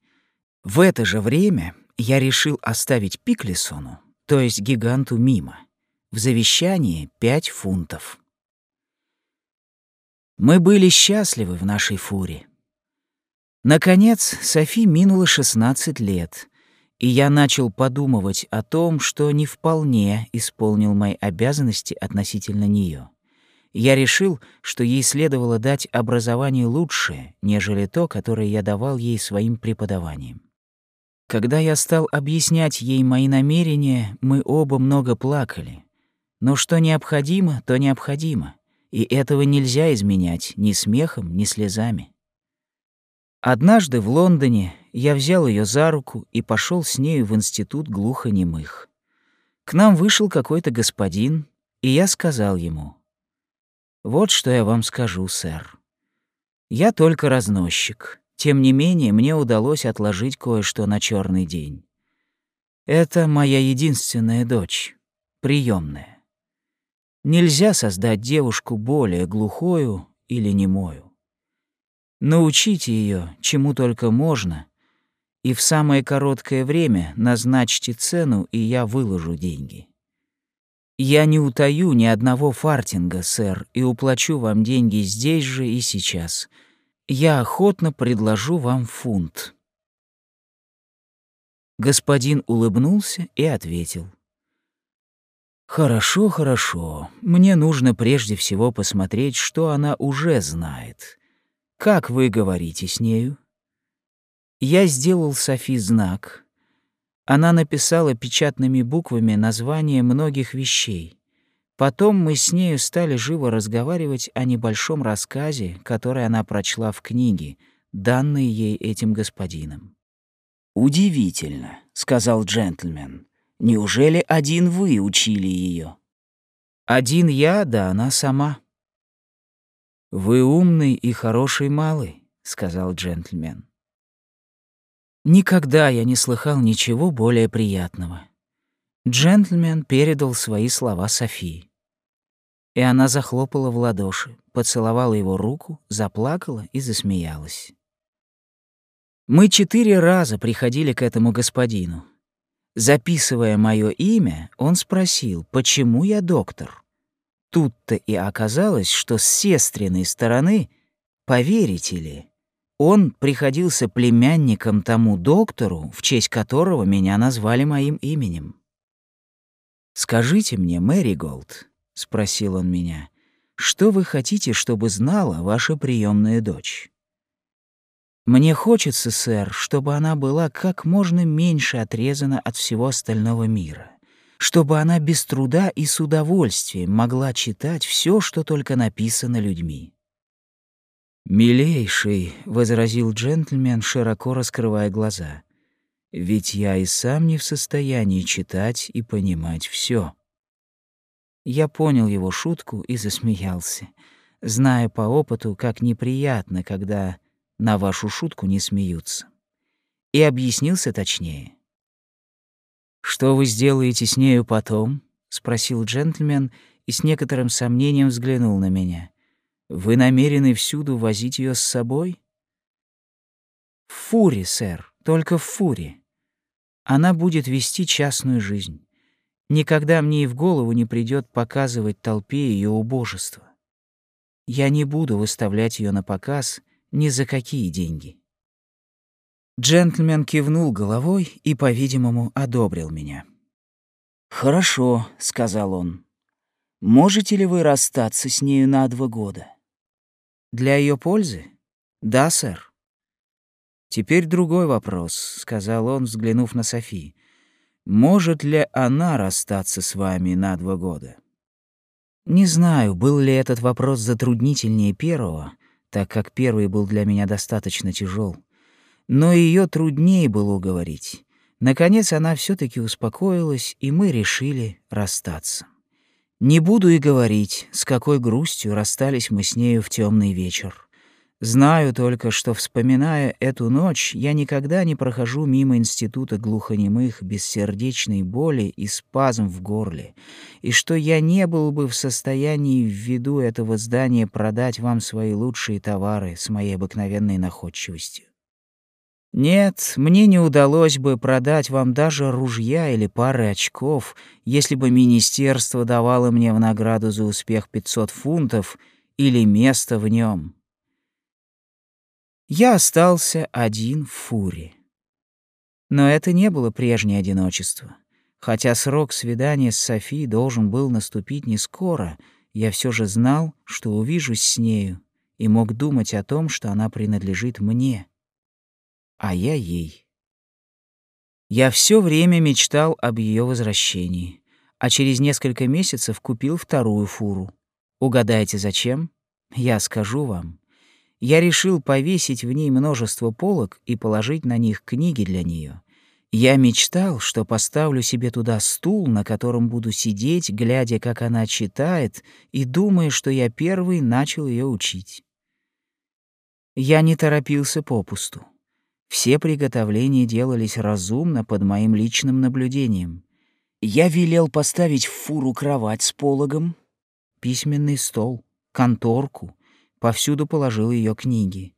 В это же время я решил оставить Пиклисону, то есть гиганту мимо — в завещании пять фунтов. Мы были счастливы в нашей фуре. Наконец, Софи минуло 16 лет, и я начал подумывать о том, что не вполне исполнил мои обязанности относительно нее. Я решил, что ей следовало дать образование лучшее, нежели то, которое я давал ей своим преподаванием. Когда я стал объяснять ей мои намерения, мы оба много плакали, но что необходимо, то необходимо, и этого нельзя изменять ни смехом, ни слезами. Однажды в Лондоне я взял ее за руку и пошел с нею в институт глухонемых. К нам вышел какой-то господин, и я сказал ему, «Вот что я вам скажу, сэр. Я только разносчик. Тем не менее, мне удалось отложить кое-что на черный день. Это моя единственная дочь, приемная. Нельзя создать девушку более глухою или немою. Научите ее, чему только можно, и в самое короткое время назначьте цену, и я выложу деньги. Я не утаю ни одного фартинга, сэр, и уплачу вам деньги здесь же и сейчас. Я охотно предложу вам фунт. Господин улыбнулся и ответил. «Хорошо, хорошо. Мне нужно прежде всего посмотреть, что она уже знает. Как вы говорите с нею?» Я сделал Софи знак. Она написала печатными буквами название многих вещей. Потом мы с нею стали живо разговаривать о небольшом рассказе, который она прочла в книге, данной ей этим господином. «Удивительно», — сказал джентльмен. «Неужели один вы учили ее? «Один я, да она сама». «Вы умный и хороший малый», — сказал джентльмен. Никогда я не слыхал ничего более приятного. Джентльмен передал свои слова Софии. И она захлопала в ладоши, поцеловала его руку, заплакала и засмеялась. Мы четыре раза приходили к этому господину. Записывая мое имя, он спросил, почему я доктор. Тут-то и оказалось, что с сестренной стороны, поверите ли, он приходился племянником тому доктору, в честь которого меня назвали моим именем. «Скажите мне, Мэри Голд», — спросил он меня, — «что вы хотите, чтобы знала ваша приемная дочь?» Мне хочется, сэр, чтобы она была как можно меньше отрезана от всего остального мира, чтобы она без труда и с удовольствием могла читать все, что только написано людьми. «Милейший», — возразил джентльмен, широко раскрывая глаза, — «ведь я и сам не в состоянии читать и понимать все. Я понял его шутку и засмеялся, зная по опыту, как неприятно, когда на вашу шутку не смеются. И объяснился точнее. «Что вы сделаете с нею потом?» — спросил джентльмен и с некоторым сомнением взглянул на меня. «Вы намерены всюду возить ее с собой?» «В фуре, сэр, только в фуре. Она будет вести частную жизнь. Никогда мне и в голову не придет показывать толпе ее убожество. Я не буду выставлять ее на показ ни за какие деньги. Джентльмен кивнул головой и, по-видимому, одобрил меня. «Хорошо», — сказал он. «Можете ли вы расстаться с нею на два года?» «Для ее пользы?» «Да, сэр». «Теперь другой вопрос», — сказал он, взглянув на Софи. «Может ли она расстаться с вами на два года?» Не знаю, был ли этот вопрос затруднительнее первого, так как первый был для меня достаточно тяжел. Но ее труднее было уговорить. Наконец она все таки успокоилась, и мы решили расстаться. Не буду и говорить, с какой грустью расстались мы с нею в темный вечер. Знаю только, что, вспоминая эту ночь, я никогда не прохожу мимо института глухонемых без сердечной боли и спазм в горле, и что я не был бы в состоянии ввиду этого здания продать вам свои лучшие товары с моей обыкновенной находчивостью. Нет, мне не удалось бы продать вам даже ружья или пары очков, если бы министерство давало мне в награду за успех 500 фунтов или место в нем. Я остался один в фуре. Но это не было прежнее одиночество. Хотя срок свидания с Софи должен был наступить не скоро, я все же знал, что увижусь с нею, и мог думать о том, что она принадлежит мне, а я ей. Я все время мечтал об ее возвращении, а через несколько месяцев купил вторую фуру. Угадайте, зачем? Я скажу вам я решил повесить в ней множество полок и положить на них книги для нее. Я мечтал, что поставлю себе туда стул, на котором буду сидеть, глядя, как она читает, и думая, что я первый начал ее учить. Я не торопился попусту. Все приготовления делались разумно под моим личным наблюдением. Я велел поставить в фуру кровать с пологом, письменный стол, конторку, повсюду положил ее книги.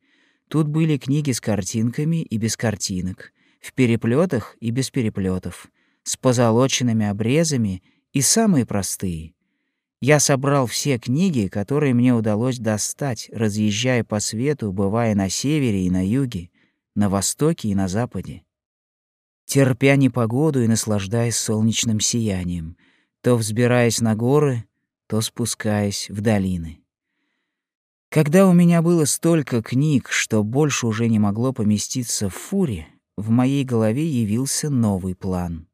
Тут были книги с картинками и без картинок, в переплетах и без переплетов, с позолоченными обрезами и самые простые. Я собрал все книги, которые мне удалось достать, разъезжая по свету, бывая на севере и на юге, на востоке и на западе. Терпя непогоду и наслаждаясь солнечным сиянием, то взбираясь на горы, то спускаясь в долины. Когда у меня было столько книг, что больше уже не могло поместиться в фуре, в моей голове явился новый план.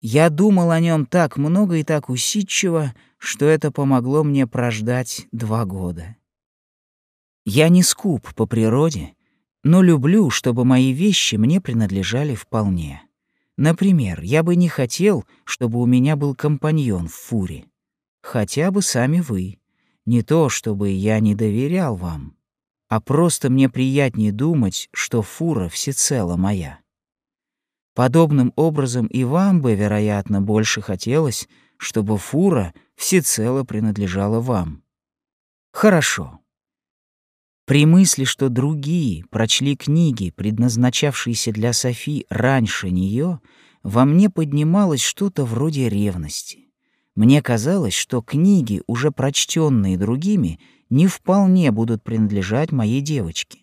Я думал о нем так много и так усидчиво, что это помогло мне прождать два года. Я не скуп по природе, но люблю, чтобы мои вещи мне принадлежали вполне. Например, я бы не хотел, чтобы у меня был компаньон в фуре. Хотя бы сами вы. Не то, чтобы я не доверял вам, а просто мне приятнее думать, что фура всецело моя. Подобным образом и вам бы, вероятно, больше хотелось, чтобы фура всецело принадлежала вам. Хорошо. При мысли, что другие прочли книги, предназначавшиеся для Софи раньше нее, во мне поднималось что-то вроде ревности. Мне казалось, что книги, уже прочтенные другими, не вполне будут принадлежать моей девочке.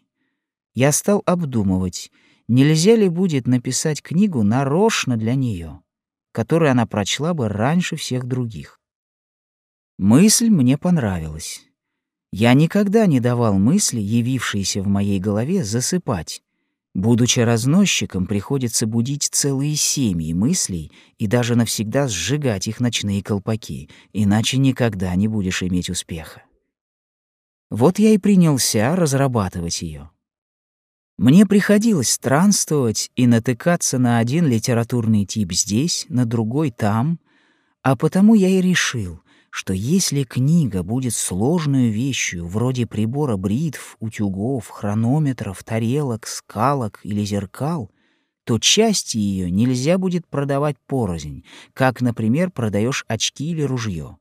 Я стал обдумывать, нельзя ли будет написать книгу нарочно для нее, которую она прочла бы раньше всех других. Мысль мне понравилась. Я никогда не давал мысли, явившиеся в моей голове, засыпать. Будучи разносчиком, приходится будить целые семьи мыслей и даже навсегда сжигать их ночные колпаки, иначе никогда не будешь иметь успеха. Вот я и принялся разрабатывать ее. Мне приходилось странствовать и натыкаться на один литературный тип здесь, на другой там, а потому я и решил, что если книга будет сложной вещью, вроде прибора бритв, утюгов, хронометров, тарелок, скалок или зеркал, то части ее нельзя будет продавать порознь, как, например, продаешь очки или ружье.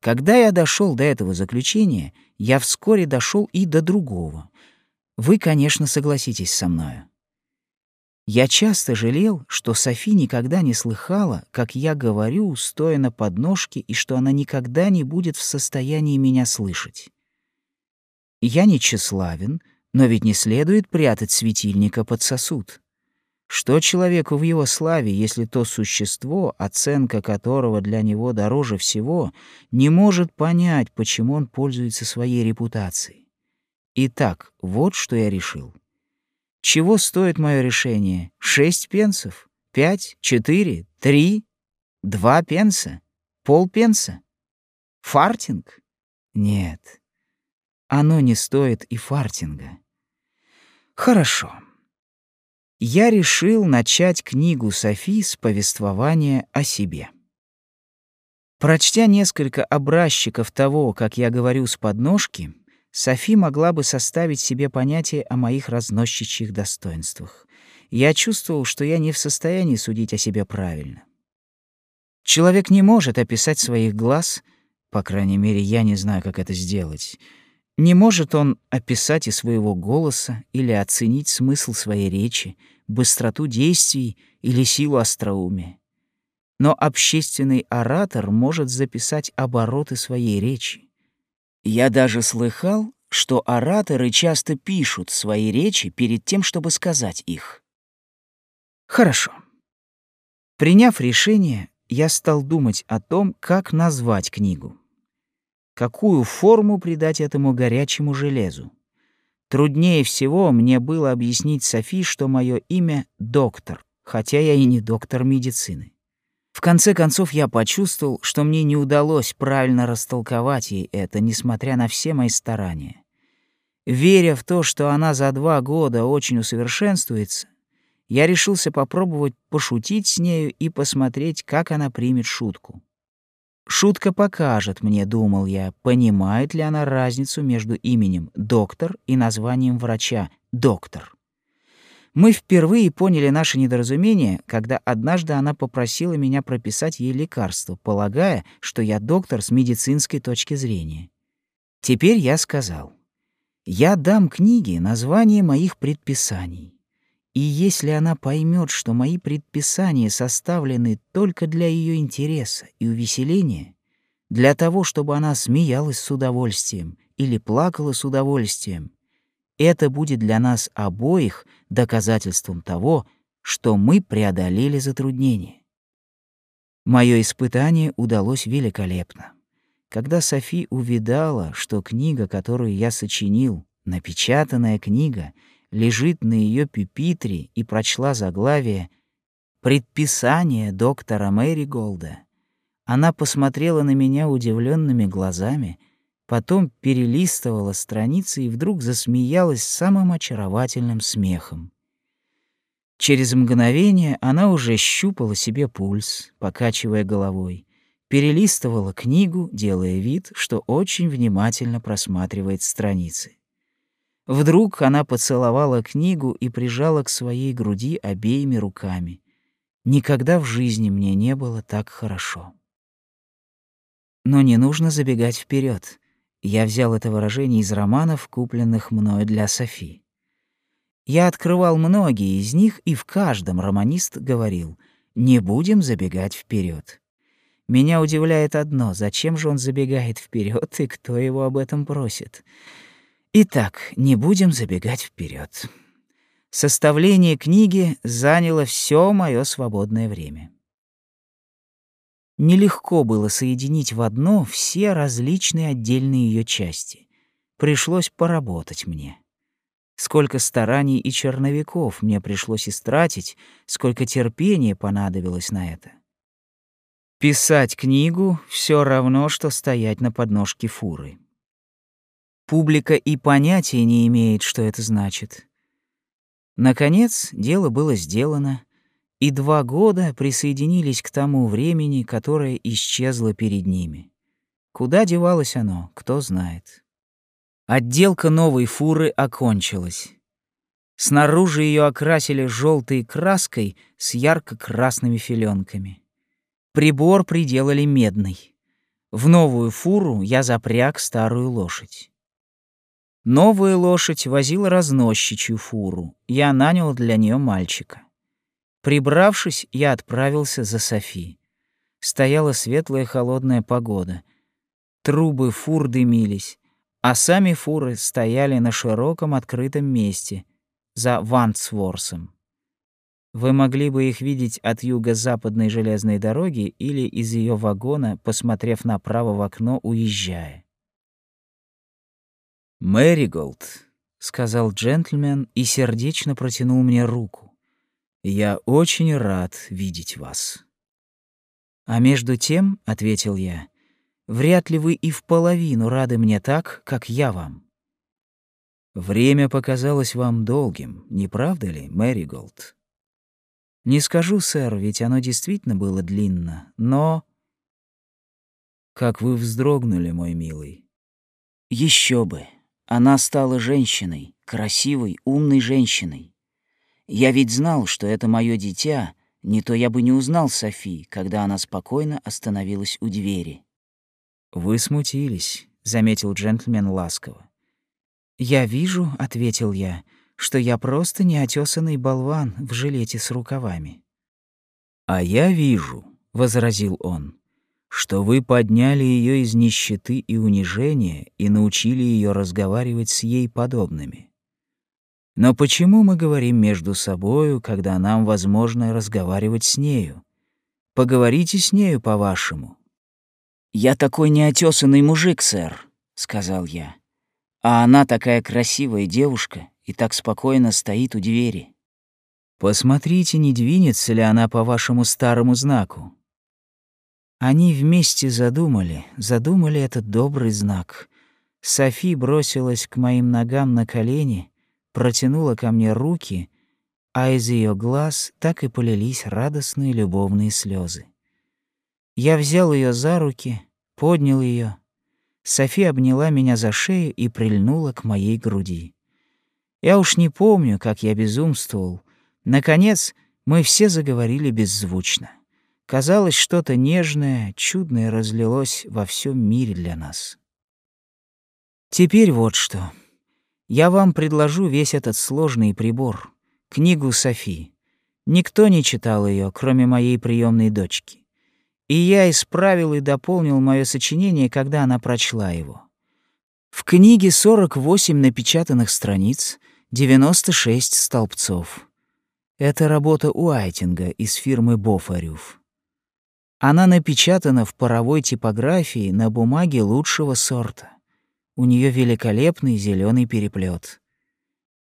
Когда я дошел до этого заключения, я вскоре дошел и до другого, вы, конечно, согласитесь со мною. Я часто жалел, что Софи никогда не слыхала, как я говорю, стоя на подножке, и что она никогда не будет в состоянии меня слышать. Я не тщеславен, но ведь не следует прятать светильника под сосуд. Что человеку в его славе, если то существо, оценка которого для него дороже всего, не может понять, почему он пользуется своей репутацией? Итак, вот что я решил. Чего стоит мое решение? Шесть пенсов? Пять? Четыре? Три? Два пенса? Полпенса? Фартинг? Нет. Оно не стоит и фартинга. Хорошо. Я решил начать книгу Софи с повествования о себе. Прочтя несколько образчиков того, как я говорю с подножки, Софи могла бы составить себе понятие о моих разносчичьих достоинствах. Я чувствовал, что я не в состоянии судить о себе правильно. Человек не может описать своих глаз, по крайней мере, я не знаю, как это сделать. Не может он описать и своего голоса или оценить смысл своей речи, быстроту действий или силу остроумия. Но общественный оратор может записать обороты своей речи. Я даже слыхал, что ораторы часто пишут свои речи перед тем, чтобы сказать их. Хорошо. Приняв решение, я стал думать о том, как назвать книгу. Какую форму придать этому горячему железу. Труднее всего мне было объяснить Софи, что мое имя — доктор, хотя я и не доктор медицины. В конце концов, я почувствовал, что мне не удалось правильно растолковать ей это, несмотря на все мои старания. Веря в то, что она за два года очень усовершенствуется, я решился попробовать пошутить с нею и посмотреть, как она примет шутку. Шутка покажет мне, думал я, понимает ли она разницу между именем «доктор» и названием врача «доктор». Мы впервые поняли наше недоразумение, когда однажды она попросила меня прописать ей лекарство, полагая, что я доктор с медицинской точки зрения. Теперь я сказал, я дам книге название моих предписаний. И если она поймет, что мои предписания составлены только для ее интереса и увеселения, для того, чтобы она смеялась с удовольствием или плакала с удовольствием, это будет для нас обоих доказательством того, что мы преодолели затруднение. Мое испытание удалось великолепно. Когда Софи увидала, что книга, которую я сочинил, напечатанная книга, лежит на ее пюпитре и прочла заглавие «Предписание доктора Мэри Голда», она посмотрела на меня удивленными глазами, потом перелистывала страницы и вдруг засмеялась самым очаровательным смехом. Через мгновение она уже щупала себе пульс, покачивая головой, перелистывала книгу, делая вид, что очень внимательно просматривает страницы. Вдруг она поцеловала книгу и прижала к своей груди обеими руками. Никогда в жизни мне не было так хорошо. Но не нужно забегать вперед. Я взял это выражение из романов, купленных мною для Софи. Я открывал многие из них, и в каждом романист говорил «не будем забегать вперед. Меня удивляет одно, зачем же он забегает вперед и кто его об этом просит. Итак, не будем забегать вперед. Составление книги заняло все мое свободное время. Нелегко было соединить в одно все различные отдельные ее части. Пришлось поработать мне. Сколько стараний и черновиков мне пришлось истратить, сколько терпения понадобилось на это. Писать книгу все равно, что стоять на подножке фуры. Публика и понятия не имеет, что это значит. Наконец, дело было сделано, и два года присоединились к тому времени, которое исчезло перед ними. Куда девалось оно, кто знает. Отделка новой фуры окончилась. Снаружи ее окрасили желтой краской с ярко-красными филенками. Прибор приделали медный. В новую фуру я запряг старую лошадь. Новая лошадь возила разносчичью фуру. Я нанял для нее мальчика. Прибравшись, я отправился за Софи. Стояла светлая холодная погода. Трубы фур дымились, а сами фуры стояли на широком открытом месте, за Вантсворсом. Вы могли бы их видеть от юго-западной железной дороги или из ее вагона, посмотрев направо в окно, уезжая. «Мэриголд», — сказал джентльмен и сердечно протянул мне руку. «Я очень рад видеть вас». «А между тем», — ответил я, — «вряд ли вы и в половину рады мне так, как я вам». «Время показалось вам долгим, не правда ли, Мэриголд?» «Не скажу, сэр, ведь оно действительно было длинно, но...» «Как вы вздрогнули, мой милый!» Еще бы! Она стала женщиной, красивой, умной женщиной. Я ведь знал, что это мое дитя, не то я бы не узнал Софи, когда она спокойно остановилась у двери. «Вы смутились», — заметил джентльмен ласково. «Я вижу», — ответил я, — «что я просто неотесанный болван в жилете с рукавами». «А я вижу», — возразил он, что вы подняли ее из нищеты и унижения и научили ее разговаривать с ей подобными. Но почему мы говорим между собою, когда нам возможно разговаривать с нею? Поговорите с нею по-вашему. «Я такой неотесанный мужик, сэр», — сказал я. «А она такая красивая девушка и так спокойно стоит у двери». «Посмотрите, не двинется ли она по вашему старому знаку. Они вместе задумали, задумали этот добрый знак. Софи бросилась к моим ногам на колени, протянула ко мне руки, а из ее глаз так и полились радостные любовные слезы. Я взял ее за руки, поднял ее. Софи обняла меня за шею и прильнула к моей груди. Я уж не помню, как я безумствовал. Наконец, мы все заговорили беззвучно. Казалось, что-то нежное, чудное разлилось во всем мире для нас. Теперь вот что. Я вам предложу весь этот сложный прибор, книгу Софи. Никто не читал ее, кроме моей приемной дочки. И я исправил и дополнил мое сочинение, когда она прочла его. В книге 48 напечатанных страниц, 96 столбцов. Это работа Уайтинга из фирмы Бофарюф. Она напечатана в паровой типографии на бумаге лучшего сорта. У нее великолепный зеленый переплет.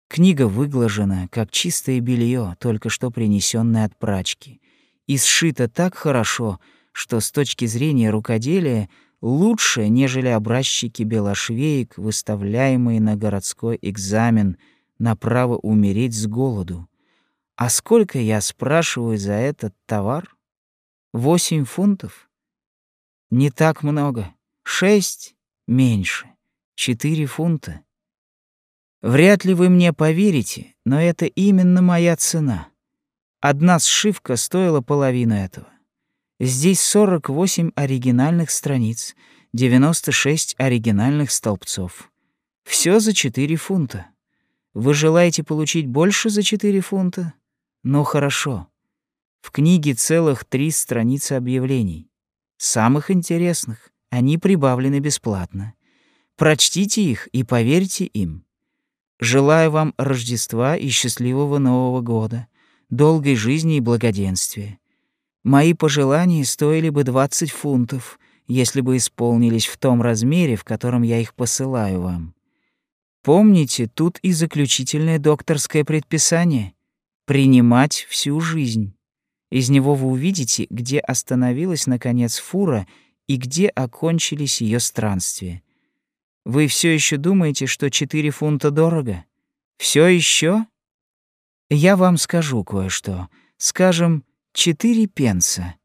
Книга выглажена, как чистое белье, только что принесенное от прачки, и сшита так хорошо, что с точки зрения рукоделия лучше, нежели образчики белошвеек, выставляемые на городской экзамен на право умереть с голоду. А сколько я спрашиваю за этот товар? Восемь фунтов? Не так много. Шесть? Меньше. Четыре фунта. Вряд ли вы мне поверите, но это именно моя цена. Одна сшивка стоила половину этого. Здесь 48 оригинальных страниц, 96 оригинальных столбцов. Все за 4 фунта. Вы желаете получить больше за 4 фунта? Ну хорошо. В книге целых три страницы объявлений. Самых интересных. Они прибавлены бесплатно. Прочтите их и поверьте им. Желаю вам Рождества и счастливого Нового года, долгой жизни и благоденствия. Мои пожелания стоили бы 20 фунтов, если бы исполнились в том размере, в котором я их посылаю вам. Помните, тут и заключительное докторское предписание — принимать всю жизнь. Из него вы увидите, где остановилась, наконец, фура и где окончились ее странствия. Вы все еще думаете, что 4 фунта дорого? Все еще? Я вам скажу кое-что. Скажем, четыре пенса.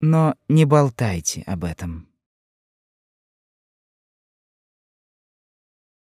Но не болтайте об этом.